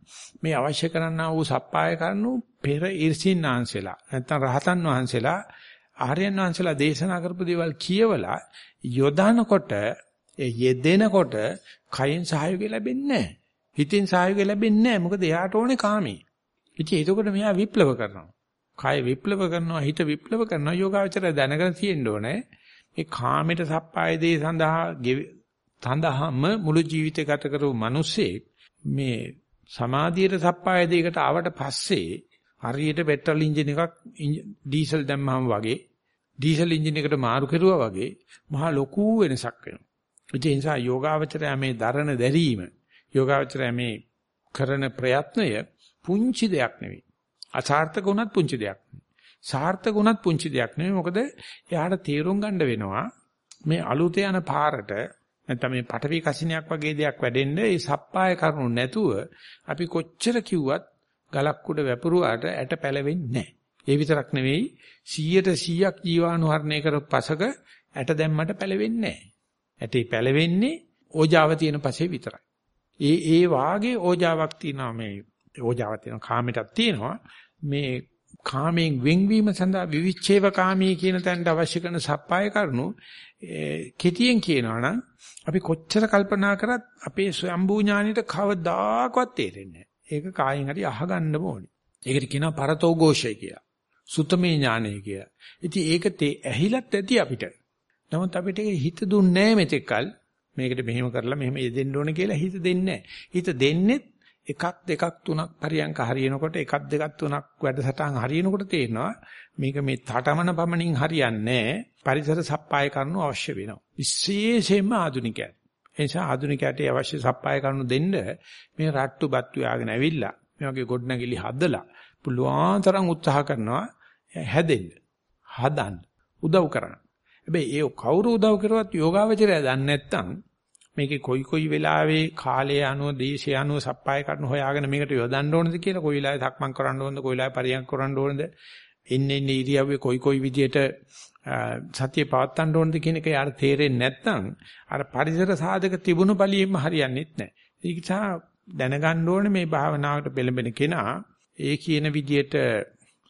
මේ අවශ්‍ය කරන්නා වූ සප්පාය කරනු පෙර ඉර්සින්නාංශලා නැත්නම් රහතන් වහන්සේලා ආර්යයන් වහන්සේලා දේශනා කරපු දේවල් කියවලා යොදනකොට ඒ යෙදෙනකොට කයෙන් සහයෝගය ලැබෙන්නේ නැහැ. හිතෙන් සහයෝගය ලැබෙන්නේ නැහැ. මොකද එයාට ඕනේ කාමී. ඉතින් එතකොට මෙයා විප්ලව කරනවා. කය විප්ලව කරනවා, හිත විප්ලව කරනවා. යෝගාවචරය දැනගෙන තියෙන්න ඕනේ. මේ කාමයට සප්පාය දේ සඳහා තඳහම මුළු ජීවිතය ගත කරපු මිනිස්සෙක් මේ සමාධියට සප්පාය දෙයකට ආවට පස්සේ හරියට පෙට්‍රල් එන්ජින් එකක් ඩීසල් දැම්මම වගේ ඩීසල් එන්ජින් එකට මාරු කරුවා වගේ මහා ලොකු වෙනසක් වෙනවා. ඒ නිසා යෝගාවචරය මේ දරන දැරීම යෝගාවචරය මේ කරන ප්‍රයත්නය පුංචි දෙයක් නෙවෙයි. අසාර්ථක වුණත් පුංචි දෙයක්. සාර්ථක වුණත් පුංචි දෙයක් නෙවෙයි. මොකද එයාට තීරුම් ගන්න වෙනවා මේ අලුත යන පාරට නැත්නම් මේ පටවි කසිනියක් වගේ දෙයක් වැඩෙන්න ඒ සප්පාය කරුණු නැතුව අපි කොච්චර කිව්වත් ගලක් උඩ වැපරුවාට ඇට පැලවෙන්නේ නැහැ. ඒ විතරක් නෙවෙයි 100ට 100ක් ජීවාණුහරණය කරපු පසක ඇට දැම්මට පැලවෙන්නේ නැහැ. ඇටේ පැලවෙන්නේ ඕජාව තියෙන පස්සේ විතරයි. ඒ ඒ වාගේ ඕජාවක් තියෙනවා මේ ඕජාවක් තියෙනවා කාමයටක් තියෙනවා මේ කාමයෙන් වෙන්වීම සඳහා විවිච්ඡේව කාමී කියන තැනට අවශ්‍ය කරන සප්පාය කරනු කෙටියෙන් කියනවා නම් අපි කොච්චර කල්පනා කරත් අපේ ස්වයම්බූ ඥානෙට කවදාකවත් තේරෙන්නේ නැහැ. ඒක කායෙන් හරි අහගන්න ඕනේ. ඒකට කියනවා පරතෝഘോഷය කියලා. සුතමේ ඥානය කියලා. ඉතින් ඒක තේ ඇහිලත් ඇති අපිට. නමුත් අපිට ඒක හිත දුන්නේ නැහැ මෙතෙක්කල්. මේකට මෙහෙම කරලා මෙහෙම යෙදෙන්න ඕනේ කියලා හිත දෙන්නේ හිත දෙන්නේ එකක් දෙකක් තුනක් පරියන්ක හරියනකොට එකක් දෙකක් තුනක් වැඩසටහන් හරියනකොට තේරෙනවා මේක මේ තාඨමන පමණින් හරියන්නේ පරිසර සප්පාය කරනු අවශ්‍ය වෙනවා. විශේෂයෙන්ම ආධුනිකයන්. ඒ නිසා ආධුනිකයට අවශ්‍ය සප්පාය කරනු දෙන්න මේ රට්ටු බත්තු යාගෙන ඇවිල්ලා මේ වගේ ගොඩනැගිලි හදලා පුළුවන් තරම් උත්සාහ කරනවා හැදෙන්න හදන්න උදව් කරන්න. හැබැයි ඒ කවුරු උදව් කරුවත් යෝගාවචරය දන්නේ නැත්නම් මේකේ කොයි කොයි වෙලාවේ කාලය අනුව දේශය අනුව සප්පාය කරන හොයාගෙන මේකට යොදන්න ඕනද කියලා කොයි වෙලාවේ සක්මන් කරන්න ඕනද කොයි වෙලාවේ පරියන්ක කරන්න ඕනද එන්නේ ඉන්නේ ඉරියව්වේ කොයි කොයි විදියට සතිය පවත්වන්න ඕනද කියන එක යාර තේරෙන්නේ නැත්නම් අර පරිසර සාධක තිබුණු බලියෙම හරියන්නේ නැහැ. ඒක නිසා දැනගන්න ඕනේ මේ භාවනාවට පෙළඹෙන කෙනා ඒ කියන විදියට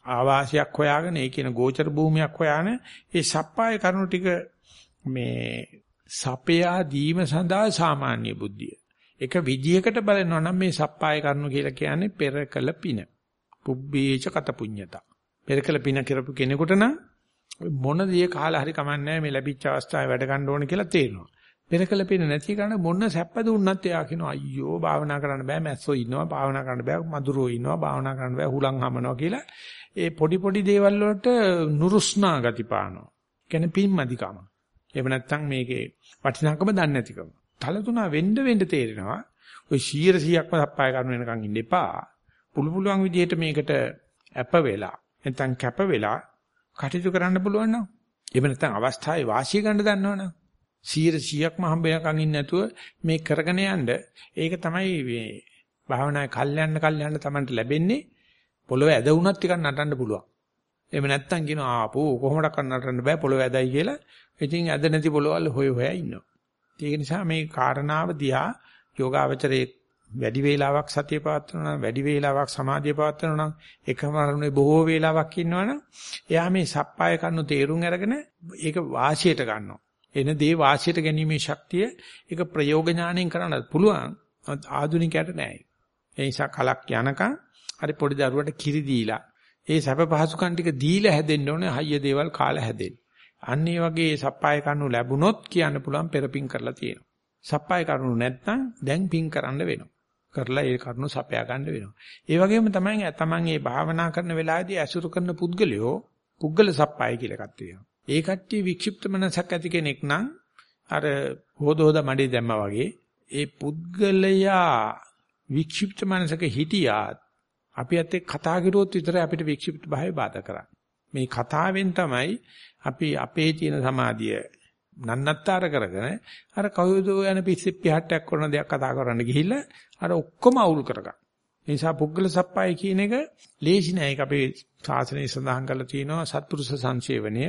ආවාසයක් හොයාගෙන ඒ කියන ගෝචර භූමියක් හොයාගෙන ඒ සප්පාය කරුණු ටික මේ සපයා දීම සඳහා සාමාන්‍ය බුද්ධිය. එක විදියකට බලනවා නම් මේ සප්පාය කරුණු කියලා කියන්නේ පෙරකල පින. පුබ්බේච කත පුඤ්ඤතා. පෙරකල පින කරපු කෙනෙකුට නම් මොන දේ කාලා හරි කමන්නේ මේ ලැබිච්ච අවස්ථාවේ වැඩ ගන්න ඕන කියලා තේරෙනවා. පෙරකල පින නැති කරන මොන සැප දුන්නත් එයා කියනවා අයියෝ භාවනා කරන්න බෑ මැස්සෝ ඉන්නවා භාවනා කරන්න බෑ මදුරෝ ඉන්නවා භාවනා කරන්න බෑ හුලං හමනවා කියලා ඒ පොඩි පොඩි දේවල් වලට නුරුස්නා ගති පානවා. කියන්නේ පින්මදිකම. එහෙම නැත්නම් මේකේ වටිනාකම දන්නේ නැතිකම. තල තුනා වෙන්න වෙන්න තේරෙනවා. ඔය 100%ක්ම සප්පාය කරන වෙනකන් ඉන්න එපා. පුළු පුළුවන් විදිහට මේකට අප වෙලා නැත්නම් කැප වෙලා කටයුතු කරන්න පුළුවන් නම් එහෙම නැත්නම් අවස්ථාවේ වාසිය ගන්න දන්නවනම් 100%ක්ම හම්බෙනකන් ඉන්නේ නැතුව මේ කරගෙන යන්න ඒක තමයි මේ භාවනාවේ කල්යන්න කල්යන්න තමයි ලැබෙන්නේ පොළොව ඇද වුණත් ටිකක් නටන්න පුළුවන්. එහෙම නැත්නම් කියනවා ආපෝ කොහොමඩක් නටන්න බෑ පොළොව ඇදයි කියලා. ඉතින් ඇද නැති පොළොවල් හොය හොයා ඉන්නවා. ඒක නිසා මේ කාරණාව දිහා යෝගාවචරයේ වැඩි වේලාවක් සතිය පවත්වනවා නම් වැඩි වේලාවක් සමාධිය පවත්වනවා නම් එකම අරමුණේ බොහෝ වේලාවක් ඉන්නවනම් එයා මේ සප්පාය කරනු තේරුම් අරගෙන ඒක වාසියට ගන්නවා. එන දේ වාසියට ගැනීමේ ශක්තිය ඒක ප්‍රයෝග ඥාණයෙන් කරන්න පුළුවන්. ආධුනිකයට නෑ. ඒ නිසා කලක් යනකම් හරි පොඩි දරුවට කිරි දීලා ඒ සැප පහසුකම් ටික දීලා හැදෙන්න ඕනේ හයිය දේවල් කාලා හැදෙන්න. අන්න ඒ වගේ සප්පාය කරුණු ලැබුණොත් කියන්න පුළුවන් පෙරපින් කරලා තියෙනවා. සප්පාය කරුණු නැත්නම් දැන් පින් කරන්න වෙනවා. කරලා ඒ කරුණු සපයා ගන්න වෙනවා. ඒ වගේම තමයි තමන් මේ භාවනා කරන වෙලාවේදී ඇසුරු කරන පුද්ගලයෝ පුද්ගල සප්පාය කියලා එකක් තියෙනවා. ඒ කට්ටිය වික්ෂිප්ත මනසක් ඇති කෙනෙක් නම් අර හොද හොද මඩේ දැම්මා වගේ ඒ පුද්ගලයා වික්ෂිප්ත මනසක හිටියාත් අපි ඇත්තේ කතා කරුවොත් විතරයි අපිට වික්ෂිප්ත භාවය බාධා කරන්නේ. මේ කතාවෙන් තමයි අපි අපේ තියෙන සමාධිය නන්නත්තර කරගෙන අර කවුදෝ යන පිස්සෙත් පිටහට්ටයක් කරන දෙයක් කතා කරන්න ගිහිල්ලා අර ඔක්කොම අවුල් කරගන්න. ඒ නිසා පුද්ගල සප්පාය කියන එක ලේසි නෑ. ඒක අපේ ශාසනයේ සඳහන් කරලා තියෙනවා සත්පුරුෂ සංසේවනය,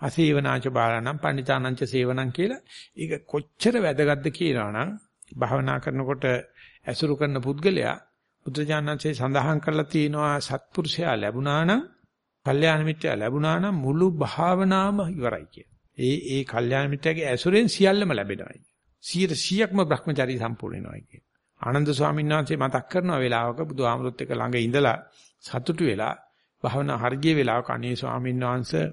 අසේවනාච බාලනම්, පණිතානංච සේවනම් කියලා. ඒක කොච්චර වැදගත්ද කියනවනම් භාවනා කරනකොට ඇසුරු කරන පුද්ගලයා බුදුජානන්සේ සඳහන් කරලා තියෙනවා සත්පුරුෂයා ලැබුණා නම්, කල්යාණ මිත්‍යා ලැබුණා නම් මුළු භාවනාවම ඉවරයි කිය. ඒ ඒ කල්යාණ මිත්‍යාගේ ඇසුරෙන් සියල්ලම ලැබෙනවා. 100%ක්ම Brahmachari සම්පූර්ණ වෙනවා කිය. ආනන්ද ස්වාමීන් වහන්සේ මතක් කරන වෙලාවක බුදුහාමුදුරුත් එක්ක ළඟ ඉඳලා සතුටු වෙලා භාවනා හර්ගිය වෙලාවක අනේ ස්වාමීන් වහන්සේ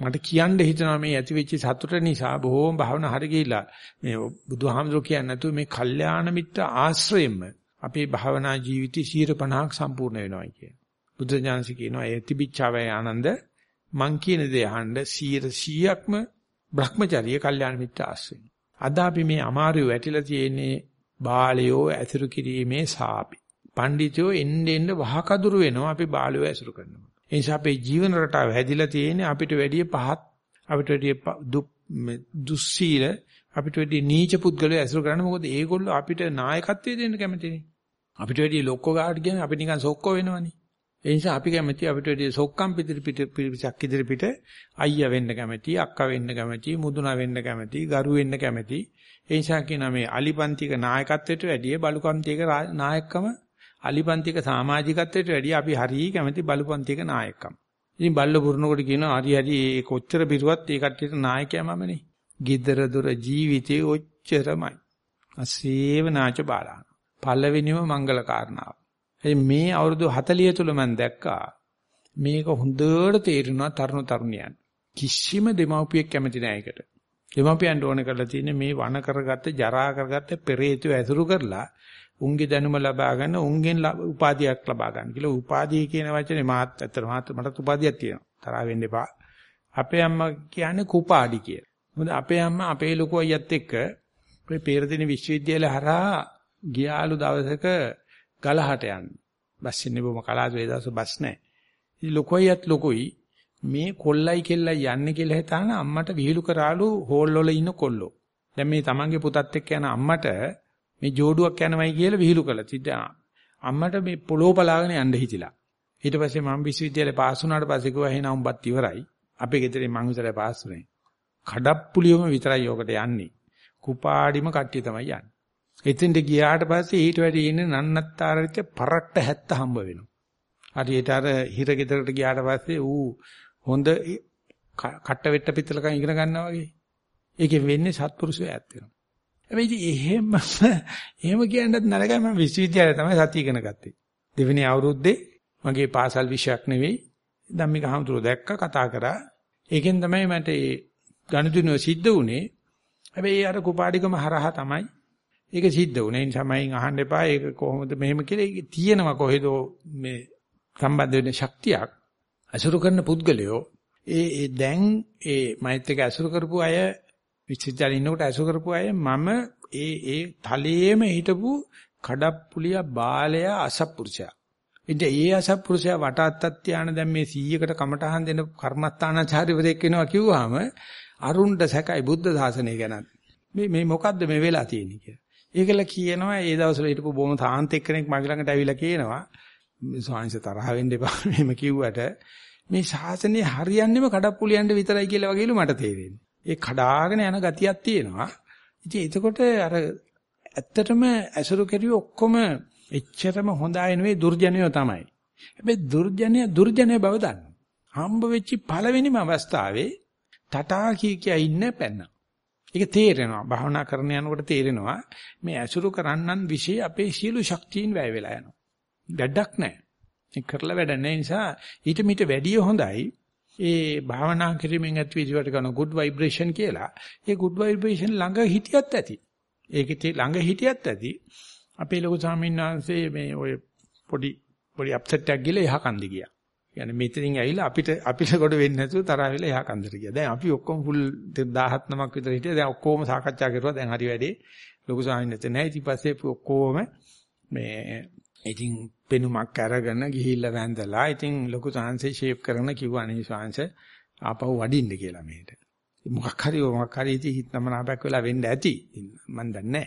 මට කියන්න හිතනවා මේ ඇති වෙච්ච සතුට නිසා බොහෝම භාවනා හර්ගියලා මේ බුදුහාමුදුරුවෝ කියන්නේ නැතුව මේ කල්යාණ මිත්‍ර ආශ්‍රයෙන්ම අපේ භාවනා ජීවිතේ 150ක් සම්පූර්ණ වෙනවා කියන. බුද්ධ ඥානසි කියනවා ඒ තිබිච්චාවේ ආනන්ද මං කියන දේ අහන්න 100%ක්ම Brahmacharya කල්යාණ මිත්‍ර ආශ්‍රය. අද අපි මේ අමාරුව වැටිලා තියෙන්නේ බාලයෝ ඇසුරු කිරීමේ සාපි. පඬිතුයෝ එන්න එන්න වහකදුරු වෙනවා අපි බාලයෝ ඇසුරු කරනවා. ඒ නිසා අපේ ජීවන රටාව හැදිලා තියෙන්නේ අපිට වැඩිය පහත් අපිට වැඩිය දුස්සීල අපිට වැඩිය නීච පුද්ගලයෝ ඇසුරු කරන්නේ මොකද ඒගොල්ලෝ අපිට නායකත්වයේ දෙන්න කැමතිනේ. අපිට වැඩිය ලොක්කෝ ගාට කියන්නේ අපි නිකන් සොක්කෝ වෙනවනේ. ඒ නිසා අපි කැමති අපිට වැඩි සොක්කම් පිටිරි පිට පිරිසක් ඉදිරි පිට අයියා වෙන්න කැමති, අක්කා වෙන්න කැමති, මුදුනා වෙන්න කැමති, ගරු වෙන්න කැමති. ඒ නිසා කියන මේ අලිපන්තික නායකත්වයට වැඩිය බලුපන්තික නායකකම අලිපන්තික සමාජිකත්වයට වැඩිය අපි හරිය කැමති බලුපන්තික නායකකම. ඉතින් බල්ල පුරනකොට කියනවා හරි හරි ඒ කොච්චර පිරුවත් ඒ කට්ටියට නායකයා මමනේ. gidara dora ජීවිතේ ඔච්චරමයි. අසේව නාච බාලාන. පළවෙනිම මංගල කාරණාව. මේ අවුරුදු 40 තුල මම දැක්කා මේක හොඳට තේරෙනවා තරුණ තරුණියන්. කිසිම දෙමව්පියෙක් කැමති නෑ ඒකට. දෙමව්පියන්ට ඕන කරලා තියෙන්නේ මේ වණ කරගත්ත ජරා කරගත්ත පෙරේතය ඇසුරු කරලා උන්ගේ දැනුම ලබා ගන්න උන්ගෙන් උපාධියක් ලබා ගන්න කියලා උපාධිය කියන වචනේ මාත් ඇත්තට මාත් මටත් උපාධියක් තියෙනවා. තරහ වෙන්න එපා. අපේ අම්මා කියන්නේ කුපාඩි කියලා. මොකද අපේ අම්මා අපේ ලොකු අයියත් එක්ක ඔය පෙරදින විශ්වවිද්‍යාලය හරහා ගියාලු දවසක ගලහට යන්න. බස් ඉන්නේ බොම කලාතුරේ දවස් බස් නැහැ. ඉතින් ලොකෝයියත් ලොකෝයි මේ කොල්ලයි කෙල්ලයි යන්නේ කියලා හිතාන අම්මට විහිළු කරාලු හෝල් වල ඉන්න කොල්ලෝ. දැන් මේ තමන්ගේ පුතත් එක්ක යන අම්මට මේ ජෝඩුවක් යනවයි කියලා විහිළු කළා. තිද්දා අම්මට මේ පොළොව බලාගෙන යන්න හිතිලා. ඊට පස්සේ මම විශ්වවිද්‍යාලේ පාස් වුණාට පස්සේ කිව්වා එහෙනම් උඹත් ඉවරයි. අපේ ගෙදරේ මං විතරයි පාස් වුනේ. කඩප්පුලියම විතරයි යෝකට යන්නේ. කුපාඩිම කට්ටිය තමයි යන්නේ. එතෙන්ට ගියාට පස්සේ ඊට වැඩි ඉන්නේ නන්නත්තරට පරට්ට 70 හම්බ වෙනවා. හරියට අර හිර ගෙදරට ගියාට පස්සේ ඌ හොඳ කට්ට වෙට්ට පිටලකම් ඉගෙන ගන්නවා වගේ. ඒකෙන් වෙන්නේ සත්පුරුෂය ඈත් වෙනවා. හැබැයි එහෙම එහෙම කියන්නත් නරකයි මම විශ්වවිද්‍යාලේ තමයි සතිය ඉගෙන ගත්තේ. දෙවෙනි අවුරුද්දේ මගේ පාසල් විෂයක් නෙවෙයි ධම්මික හමුදුර දැක්ක කතා කරා. ඒකෙන් තමයි මට ඒ ගණිතය සිද්ධ වුනේ. හැබැයි අර කුපාඩිකම හරහා තමයි ඒක සිද්ධ වුණේ. ඒ නිසා මයින් අහන්න එපා ඒක කොහොමද මෙහෙම කියලා. ඒක තියෙනවා කොහෙද මේ සම්බන්ධ වෙන ශක්තියක්. අසුරු කරන පුද්ගලයෝ ඒ ඒ දැන් ඒ මෛත් එක අසුරු කරපු අය විචිත්‍රාලේ ඉන්නකොට අසුරු කරපු අය මම ඒ ඒ තලයේම හිටපු කඩප්පුලිය බාලය අසප්පුරුෂයා. ඉතින් ඒ අසප්පුරුෂයා වටාත්තක් තියාන දැන් මේ 100කට කමටහන් දෙන කර්මස්ථානාචාර්යවරයෙක් වෙනවා කිව්වහම අරුණ්ඩ සැකයි බුද්ධ ශාසනය ගැන. මේ මේ මොකද්ද මේ වෙලා තියෙන්නේ කියලා. ඒකල කියනවා ඒ දවස්වල හිටපු බොහොම තාන්තික කෙනෙක් මගේ ළඟට ඇවිල්ලා කියනවා ස්වාමීන් තරහ වෙන්න එපා මෙහෙම කිව්වට මේ ශාසනය හරියන්නේම කඩප්පුලියන්ට විතරයි කියලා වගේලු මට තේරෙන්නේ. ඒ කඩාගෙන යන ගතියක් තියෙනවා. ඉතින් එතකොට අර ඇත්තටම ඇසුරු කෙරුවේ ඔක්කොම එච්චරම හොඳ අය නෙවෙයි දුර්ජනයෝ තමයි. හැබැයි දුර්ජනය දුර්ජනය බව දන්න. හම්බ වෙච්ච පළවෙනිම අවස්ථාවේ ටටා කී කිය ඉන්න පැන්න. ඒක තේරෙනවා. භාවනා කරන යනකොට තේරෙනවා මේ ඇසුරු කරන්නන් વિશે අපේ සියලු ශක්තියින් වැය වෙලා යනවා. වැඩක් නැහැ. ඒක කරලා වැඩ නැහැ නිසා ඊට මිට වැඩිය හොඳයි ඒ භාවනා කිරීමෙන් ඇති විදිහට කරන good vibration කියලා. ඒ good vibration ළඟ හිටියත් ඇති. ඒකේ ළඟ හිටියත් ඇති. අපේ ලොකු ස්වාමීන් වහන්සේ මේ ඔය පොඩි පොඩි අප්සෙට් එකක් ගිහලා එහා කන්ද ගියා. يعني මෙතනින් ඇවිල්ලා අපිට අපිට කොට වෙන්නේ නැතුව තරහ වෙලා එහා කන්දට ගියා. දැන් අපි ඔක්කොම ෆුල් 17 නමක් විතර හිටියා. දැන් ඔක්කොම සාකච්ඡා කරුවා. දැන් හරි වැඩේ. ලොකු ස්වාමීන් වහන්සේ නැහැ. ඊට පස්සේ ඔක්කොම මේ ඉතින් පෙනුමක් අරගෙන ගිහිල්ලා වැඳලා ඉතින් ලොකු සාංශේ ෂේප් කරන කිව්වා නේ ශාංශ ආපහු වඩින්න කියලා මෙහෙට. මොකක් හරි මොකක් හරි ඉතින් හිතනමනාපයක් වෙලා වෙන්න ඇති. මම දන්නේ නැහැ.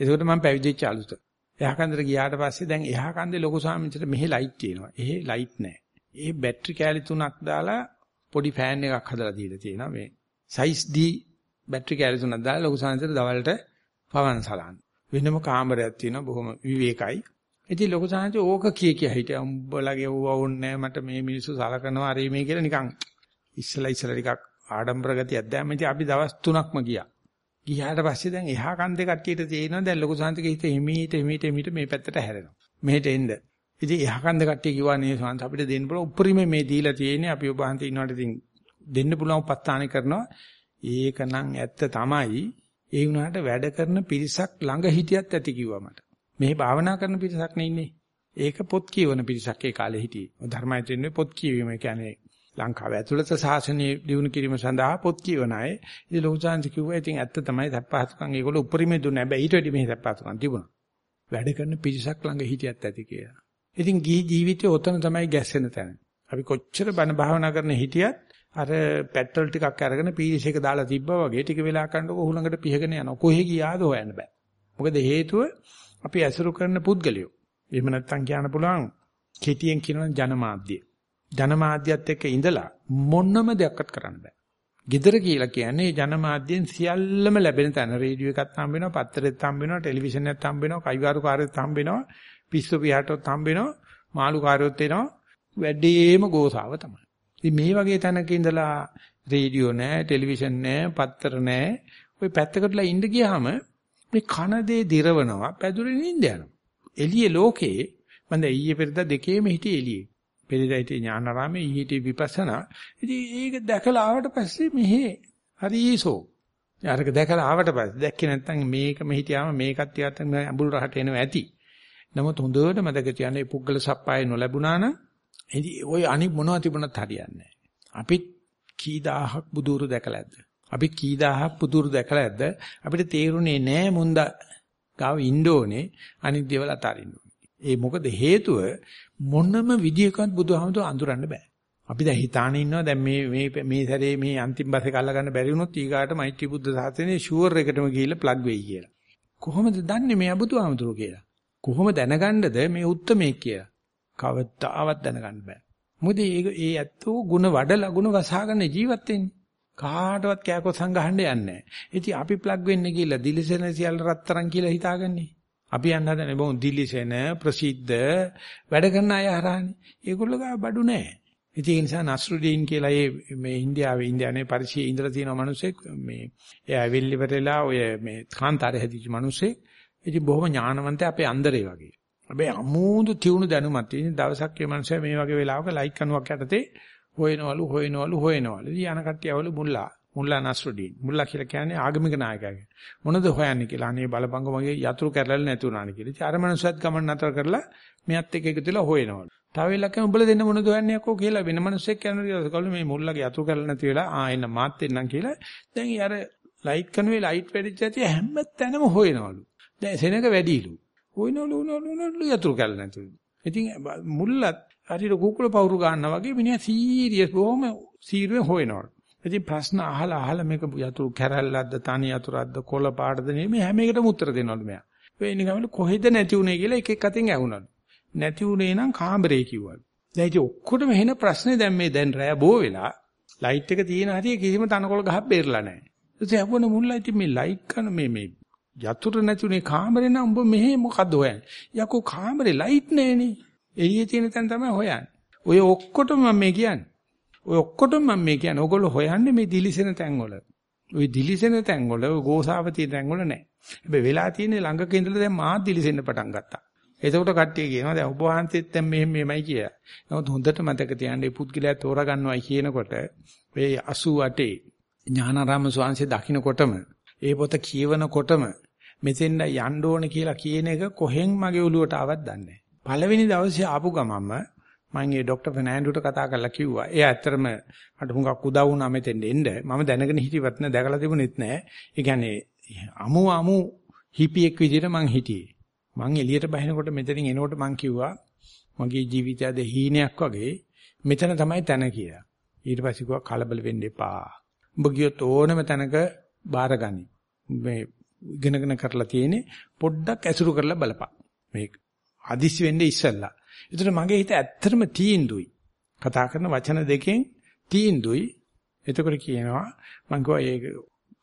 ඒකට මම පැවිදිච්ච අලුත. එහා කන්දට ගියාට පස්සේ දැන් එහා කන්දේ ලොකු සාමින්චට මෙහෙ ලයිට් තියෙනවා. එහෙ ලයිට් නැහැ. ඒ බැටරි කෑලි තුනක් දාලා පොඩි ෆෑන් එකක් හදලා දීලා තියෙනවා මේ. සයිස් D බැටරි කෑලි තුනක් දාලා ලොකු සාමින්චට දවල්ට පවන් සලන්න. වෙනම කාමරයක් තියෙනවා බොහොම විවේකයි. ඉතින් ලොකු සාංශ ඕක කිය කිය හිටියා. උඹලගේ ඌව වුන්නේ මට මේ මිනිස්සු සලකනවා අර මේ කියලා නිකන් ඉස්සලා ඉස්සලා ටිකක් ආඩම්බර ගතියක් දැම්ම. ඉතින් අපි දවස් 3ක්ම ගියා. ගියාට පස්සේ දැන් එහා කන්දේ කට්ටියට තේරෙනවා දැන් ලොකු සාංශගේ හිත එමීට එමීට එමීට මේ පැත්තට හැරෙනවා. මෙහෙට එන්න. ඉතින් එහා කන්දේ කට්ටිය කිව්වා නේ සාංශ අපිට දෙන්න පුළුවන් උපරිමේ මේ දීලා තියෙන්නේ අපි ඔබ හන්ති ඉන්නවට ඉතින් දෙන්න පුළුවන් උපස්ථාන කරනවා. ඒකනම් ඇත්ත තමයි. ඒ වුණාට වැඩ කරන පිරිසක් ළඟ හිටියත් ඇති කිව්වා මට. මේ භාවනා කරන පිරිසක් නේ ඉන්නේ. ඒක පොත් කියවන පිරිසක් ඒ කාලේ හිටියේ. ධර්මයෙන් පොත් කියවීම කියන්නේ ලංකාව ඇතුළත ශාසනය දිනු කිරීම සඳහා පොත් කියවන අය. ඉතින් ලෝකසාන්ති කිව්වා ඉතින් ඇත්ත තමයි සප්පහසුකම් ඒගොල්ලෝ උපරිමේ දුන්නේ. හැබැයි ඊට වැඩි මෙහි සප්පහසුකම් තිබුණා. වැඩ කරන පිරිසක් ළඟ හිටියත් ඇති කියලා. ඉතින් ගිහි ජීවිතේ ඔතන තමයි ගැස්සෙන තැන. අපි කොච්චර බණ භාවනා කරන හිටියත් අර පෙට්‍රල් ටිකක් අරගෙන පීරිස් එක දාලා තිබ්බා වගේ ටික වෙලා කනකොට උහුලඟට පිහගෙන යනවා. කොහෙ ගියාද හොයන්න බෑ. මොකද හේතුව අපි ඇසුරු කරන පුද්ගලයෝ. එහෙම නැත්නම් කියන්න පුළුවන් කෙටියෙන් කියනවා ජනමාධ්‍ය. ජනමාධ්‍යත් එක්ක ඉඳලා මොනම දෙයක්වත් කරන්න බෑ. gedara කියලා කියන්නේ ජනමාධ්‍යෙන් සියල්ලම ලැබෙන තැන රේඩියෝ එකක් හම්බ වෙනවා, පත්තරෙත් හම්බ වෙනවා, ටෙලිවිෂන් එකක් හම්බ වෙනවා, කයිවාරු කාර්යයක් හම්බ වෙනවා, පිස්සු පියාටත් හම්බ වෙනවා, මාළු කාර්යොත් එනවා. වැඩිම ගෝසාව තමයි. ඉතින් මේ වගේ තැනක ඉඳලා රේඩියෝ නැහැ, ටෙලිවිෂන් නැහැ, පත්තර නැහැ. ওই පැත්තකටලා ඉඳ ගියාම මේ කන දේ දිරවනවා, පැදුරේ නිින්ද යනවා. එළියේ ලෝකේ මන්ද ඊයේ පෙරදා දෙකේම හිටියේ එළියේ. පෙරදා හිටියේ ඥානාරාමේ ඊයේ හිටියේ විපස්සනා. ඉතින් ඒක දැකලා ආවට පස්සේ මෙහෙ හරිසෝ. යාරක දැකලා ආවට පස්සේ දැක්කේ නැත්නම් මේකම හිටියාම මේකත් ටිකක් අඹුල් රහට එනවා ඇති. නමුත් හොඳට මතක තියාගන්න පුද්ගල සප්පාය නොලැබුණා නම් ඉතින් ওই අනිත් මොනවද තිබුණත් හරියන්නේ නැහැ. අපිත් කී දහහක් බුදුරු දැකලා ඇද්ද? අපි කී දහහක් බුදුරු දැකලා ඇද්ද? අපිට තේරුනේ නෑ මුන්ද ගාව ඉන්න ඕනේ අනිත් දේවල් අතාරින්න ඒ මොකද හේතුව මොනම විදියකවත් බුදුහාමුදුර අඳුරන්න බෑ. අපි දැන් හිතාන ඉන්නවා දැන් මේ මේ මේ සැරේ මේ අන්තිම බස් එක අල්ල ගන්න බැරි වුණොත් ඊගාට මෛත්‍රී බුද්ධ සාසනේ ෂුවර් එකටම ගිහිල්ලා ප්ලග් වෙයි කියලා. කොහොමද දන්නේ මේ අබුදුහාමුදුර කියලා? කොහොම දැනගන්නද මේ උත්මේ කියලා? කවදාවත් දැනගන්න බෑ. මොකද මේ ඒ ඇත්තෝ ಗುಣ වඩ ලගුණ වසහාගෙන ජීවත් වෙන්නේ. කාටවත් කෑකොත් සංගහන්න යන්නේ නැහැ. ඉතින් අපි ප්ලග් වෙන්න කියලා දිලිසෙන සියල්ල රත්තරන් කියලා හිතාගන්නේ. අපි යන්න හදන්නේ බොහොම දිලිසෙන ප්‍රසිද්ධ වැඩ කරන අය හරහානේ. ඒගොල්ලෝ ගා බඩු නැහැ. ඉතින් ඒ නිසා නස්රුදීන් කියලා ඒ මේ ඉන්දියාවේ ඉන්දියානේ පරිශීයේ ඉඳලා තියෙන මිනිස්සෙක් මේ එයා අවිල්ලිවරලා ඔය මේ කාන්තාරේ හැදිච්ච මිනිස්සෙක් ඉතින් බොහොම ඥානවන්තය අපේ අන්දරේ වගේ. හැබැයි අමෝදු තියුණු දැනුමක් තියෙන දවසක් මේ මනුස්සයා මේ වගේ වෙලාවක ලයික් කනුවක් යටතේ හොයනවලු හොයනවලු හොයනවලු. ඉතින් යන කට්ටියවලු මුල්ලා මුල්ලා නස්රුඩීන්. මුල්ලා කියලා කියන්නේ ආගමික නායකයෙක්. මොනද හොයන්නේ කියලා. අනේ බලපංග මගේ යතුරු කැරලල් නැති වුණානේ කියලා. ඉතින් අර මනුස්සයත් ගමන් නතර කරලා මෙයත් එක්ක එකතු වෙලා හොයනවලු. තව වෙලක් යන උඹලා දෙන්න මොනද හොයන්නේ අකෝ කියලා වෙන මනුස්සයෙක් කියනවා කවුරු මේ මුල්ලාගේ යතුරු කැරලල් නැති වෙලා ආ එන්න මාත් එන්නම් කියලා. දැන් අර ලයිට් කනුවේ ලයිට් වැඩිච්ච ඇති හැම තැනම හොයනවලු. දැන් සෙනඟ වැඩිලු. හොයනවලු උනවලු යතුරු කැල්ල නැතුළු. ඉතින් මුල්ලත් හරියට කුකුල පවුරු ගන්නවා වගේ මිනිහා සීරියස් බොහොම සීරුවෙන් හොයනවලු. ඉතින් ප්‍රශ්න අහලා අහලා මේක යතුරු කැරල්ලක්ද තනි යතුරක්ද කොළ පාටද නෙමෙයි හැම එකටම උත්තර දෙනවලු මෙයා. වෙයි නිකම්ලු කොහෙද නැති උනේ කියලා එක එක අතින් ඇහුණලු. නැති උනේ නම් කාමරේ කිව්වලු. දැන් ඉතින් ඔක්කොටම එන ප්‍රශ්නේ දැන් මේ දැන් රෑ බෝ වෙලා ලයිට් එක තියෙන හැටි කිසිම තනකොළ ගහක් බේරලා නැහැ. ඊට පස්සේ මුල්ලා ඉතින් මේ ලයිට් කරන මේ මේ යතුරු නැතුනේ කාමරේ නම් උඹ මෙහෙ මොකද්ද හොයන්නේ? යකෝ කාමරේ ලයිට් නැහනේ. එළියේ තියෙන තැන තමයි හොයන්නේ. ඔය ඔක්කොටම මම මේ කියන්නේ. ඔය ඔක්කොටම මම මේ කියන්නේ. ඕගොල්ලෝ හොයන්නේ මේ දිලිසෙන තැන්වල. ওই දිලිසෙන තැන්වල ඔය ගෝසාවති තැන්වල නැහැ. හැබැයි වෙලා තියෙන්නේ ළඟක ඉඳලා දැන් මාත් දිලිසෙන්න පටන් ගත්තා. එතකොට කට්ටිය කියනවා දැන් ඔබ වහන්සේත් දැන් මෙහෙම මෙහෙමයි කියලා. නමුත් හොඳට මතක තියාගන්න මේ පුද්ගලයා තෝරගන්නවයි කියනකොට මේ 88 ඥානාරාම ස්වාමීන් දකින්නකොටම ඒ පොත කියවනකොටම මෙතෙන්ද යන්න ඕන කියලා කියන එක කොහෙන් මගේ ඔළුවට ආවත් දන්නේ පළවෙනි දවසේ ආපු ගමම මම ඒ ડોක්ටර් ෆර්නෑන්ඩෝට කතා කරලා කිව්වා. එයා ඇත්තටම මට හුඟක් උදව් වුණා මෙතෙන්ට එන්න. මම දැනගෙන හිටියවත් නෑ, දැකලා තිබුණෙත් නෑ. ඒ කියන්නේ අමු අමු හිපියෙක් විදිහට මං හිටියේ. මං එළියට බහිනකොට මෙතනින් එනකොට මං කිව්වා මගේ ජීවිතය අද හීනයක් වගේ මෙතන තමයි තැන කියලා. ඊට පස්සේ කලබල වෙන්න එපා. ඔබ ගියොත් ඕනම තැනක බාරගනි. මේ ඉගෙනගෙන කරලා තියෙන්නේ පොඩ්ඩක් ඇසුරු කරලා බලපන්. මේක අදිස්සි වෙන්නේ ඉස්සල්ලා. ඒතර මගේ හිත ඇත්තටම තීන්දුයි. කතා කරන වචන දෙකෙන් තීන්දුයි. එතකොට කියනවා මම කිව්වා ඒක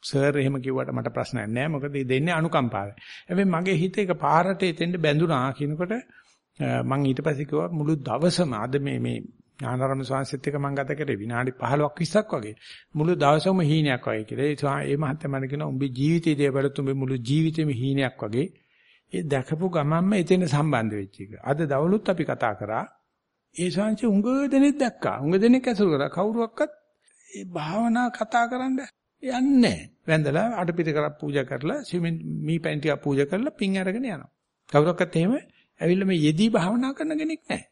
සර් එහෙම කිව්වට මට ප්‍රශ්නයක් නෑ මොකද දෙන්නේ අනුකම්පාවෙන්. හැබැයි මගේ හිත එක පාරට එතෙන්ද බැඳුනා කියනකොට මම ඊට පස්සේ කිව්වා මුළු දවසම අද මේ මේ ඥානාරම ස්වාමීන් එක්ක මම ගත කරේ විනාඩි 15ක් 20ක් වගේ මුළු දවසම හීනයක් වගේ කියලා. ඒ ඒ මහත්තයා මට කියනවා උඹේ ජීවිතයේ දේ බලත් උඹේ මුළු ජීවිතේම හීනයක් වගේ. ඒ දැකපු ගමන්ම එතන සම්බන්ධ වෙච්ච එක. අද දවලුත් අපි කතා කරා. ඒ ශාංශ උඟ දෙනෙක් දැක්කා. උඟ දෙනෙක් ඇසුරු කරා. කවුරුවක්වත් ඒ භාවනා කතා කරන්න යන්නේ නැහැ. වැඳලා අටපිට කරලා පූජා කරලා සිමෙන් මී පැන් ටික පූජා කරලා පින් අරගෙන යනවා. කවුරක්වත් එහෙම ඇවිල්ලා මේ යෙදී භාවනා කරන කෙනෙක් නැහැ.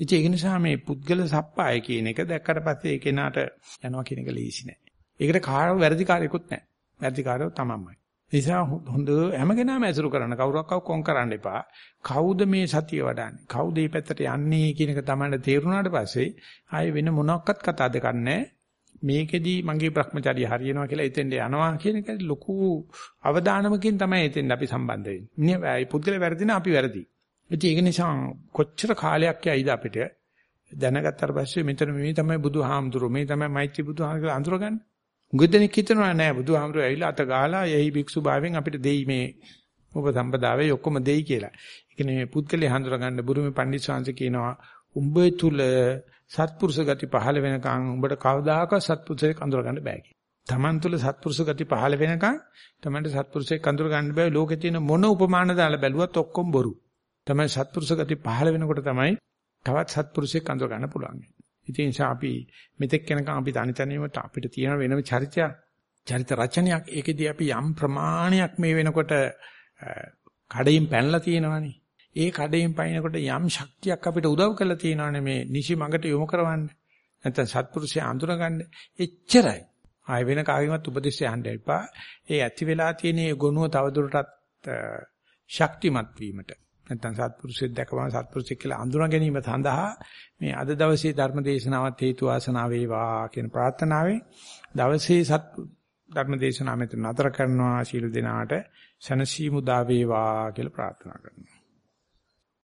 ඉතින් ඒ නිසා මේ පුද්ගල සප්පාය කියන එක දැක්කට පස්සේ ඒ කෙනාට යනවා කියන එක ලීසි නෑ. ඒකට කාරව වැරදිකාරයෙකුත් නෑ. වැරදිකාරයෝ තමන්මයි. නිසා හොඳ හැම කෙනාම ඇසුරු කරන්න කවුරක්ව කොන් කරන්න එපා. කවුද මේ සතිය වඩන්නේ? කවුද මේ පැත්තට යන්නේ කියන එක තමයි තේරුණාට පස්සේ ආයේ වෙන මොනක්වත් කතා දෙකක් නැහැ. මේකෙදි මගේ Brahmacharya හරියනවා කියලා එතෙන්ට යනවා කියන එක ලොකු අවදානමකින් තමයි එතෙන්ට අපි සම්බන්ධ වෙන්නේ. මිනිහා පුද්ගල වැරදින අපි වැරදි. ඉතින් ඒක නිසා කොච්චර කාලයක් යයිද අපිට දැනගත්තාට පස්සේ මෙතන මේ තමයි බුදුහාමුදුරුවෝ මේ තමයි මෛත්‍රී බුදුහාමුදුරුවෝ අඳුරගන්නේ. උගදෙනෙක් හිතනවා නෑ බුදුහාමුදුරුවෝ ඇවිල්ලා අත ගහලා යහි භික්ෂු භාවයෙන් අපිට දෙයි මේ ඔබ සම්පදාවේ ඔක්කොම දෙයි කියලා. ඒ කියන්නේ මේ පුද්ගලයා හඳුරගන්න බුරුමේ පණ්ඩිත ශාන්ති කියනවා උඹ තුල සත්පුරුෂ ගති පහළ වෙනකන් උඹට කවදාකවත් සත්පුරුෂයෙක් අඳුරගන්න බෑ කියලා. Taman තුල සත්පුරුෂ ගති පහළ වෙනකන් Tamanට සත්පුරුෂයෙක් අඳුරගන්න බෑ. ලෝකේ තියෙන මොන උපමාන දාලා බැලුවත් ඔක්කොම බොරු. තමයි සත්පුරුෂ ගති පහළ වෙනකොට තමයි තවත් සත්පුරුෂයෙක් අඳුර ගන්න පුළුවන්. ඉතින් නිසා අපි මෙතෙක් වෙනකන් අපි තනි තනියමට අපිට තියෙන වෙනම චරිතයක් චරිත රචනයක් ඒකෙදී අපි යම් ප්‍රමාණයක් මේ වෙනකොට කඩයින් පැනලා තියෙනවානේ. ඒ කඩයින් පයින්නකොට යම් ශක්තියක් අපිට උදව් කරලා තියෙනවානේ මේ නිසි මඟට යොමු කරවන්න. නැත්නම් සත්පුරුෂය අඳුරගන්න. එච්චරයි. ආය වෙන කාගෙවත් උපදෙස් යන්න එපා. ඒ ඇති වෙලා තියෙන ගුණුව තවදුරටත් ශක්තිමත් වීමට නැත්නම් සත්පුරුෂයෙක් දැකපම සත්පුරුෂයෙක් කියලා අඳුනා ගැනීම සඳහා මේ අද දවසේ ධර්ම දේශනාවත් හේතු වාසනා වේවා කියන ප්‍රාර්ථනාවෙන් දවසේ සත් ධර්ම දේශනාව මෙතන නතර කරනවා. ශීල දිනාට සනසීමු දා වේවා කියලා ප්‍රාර්ථනා කරනවා.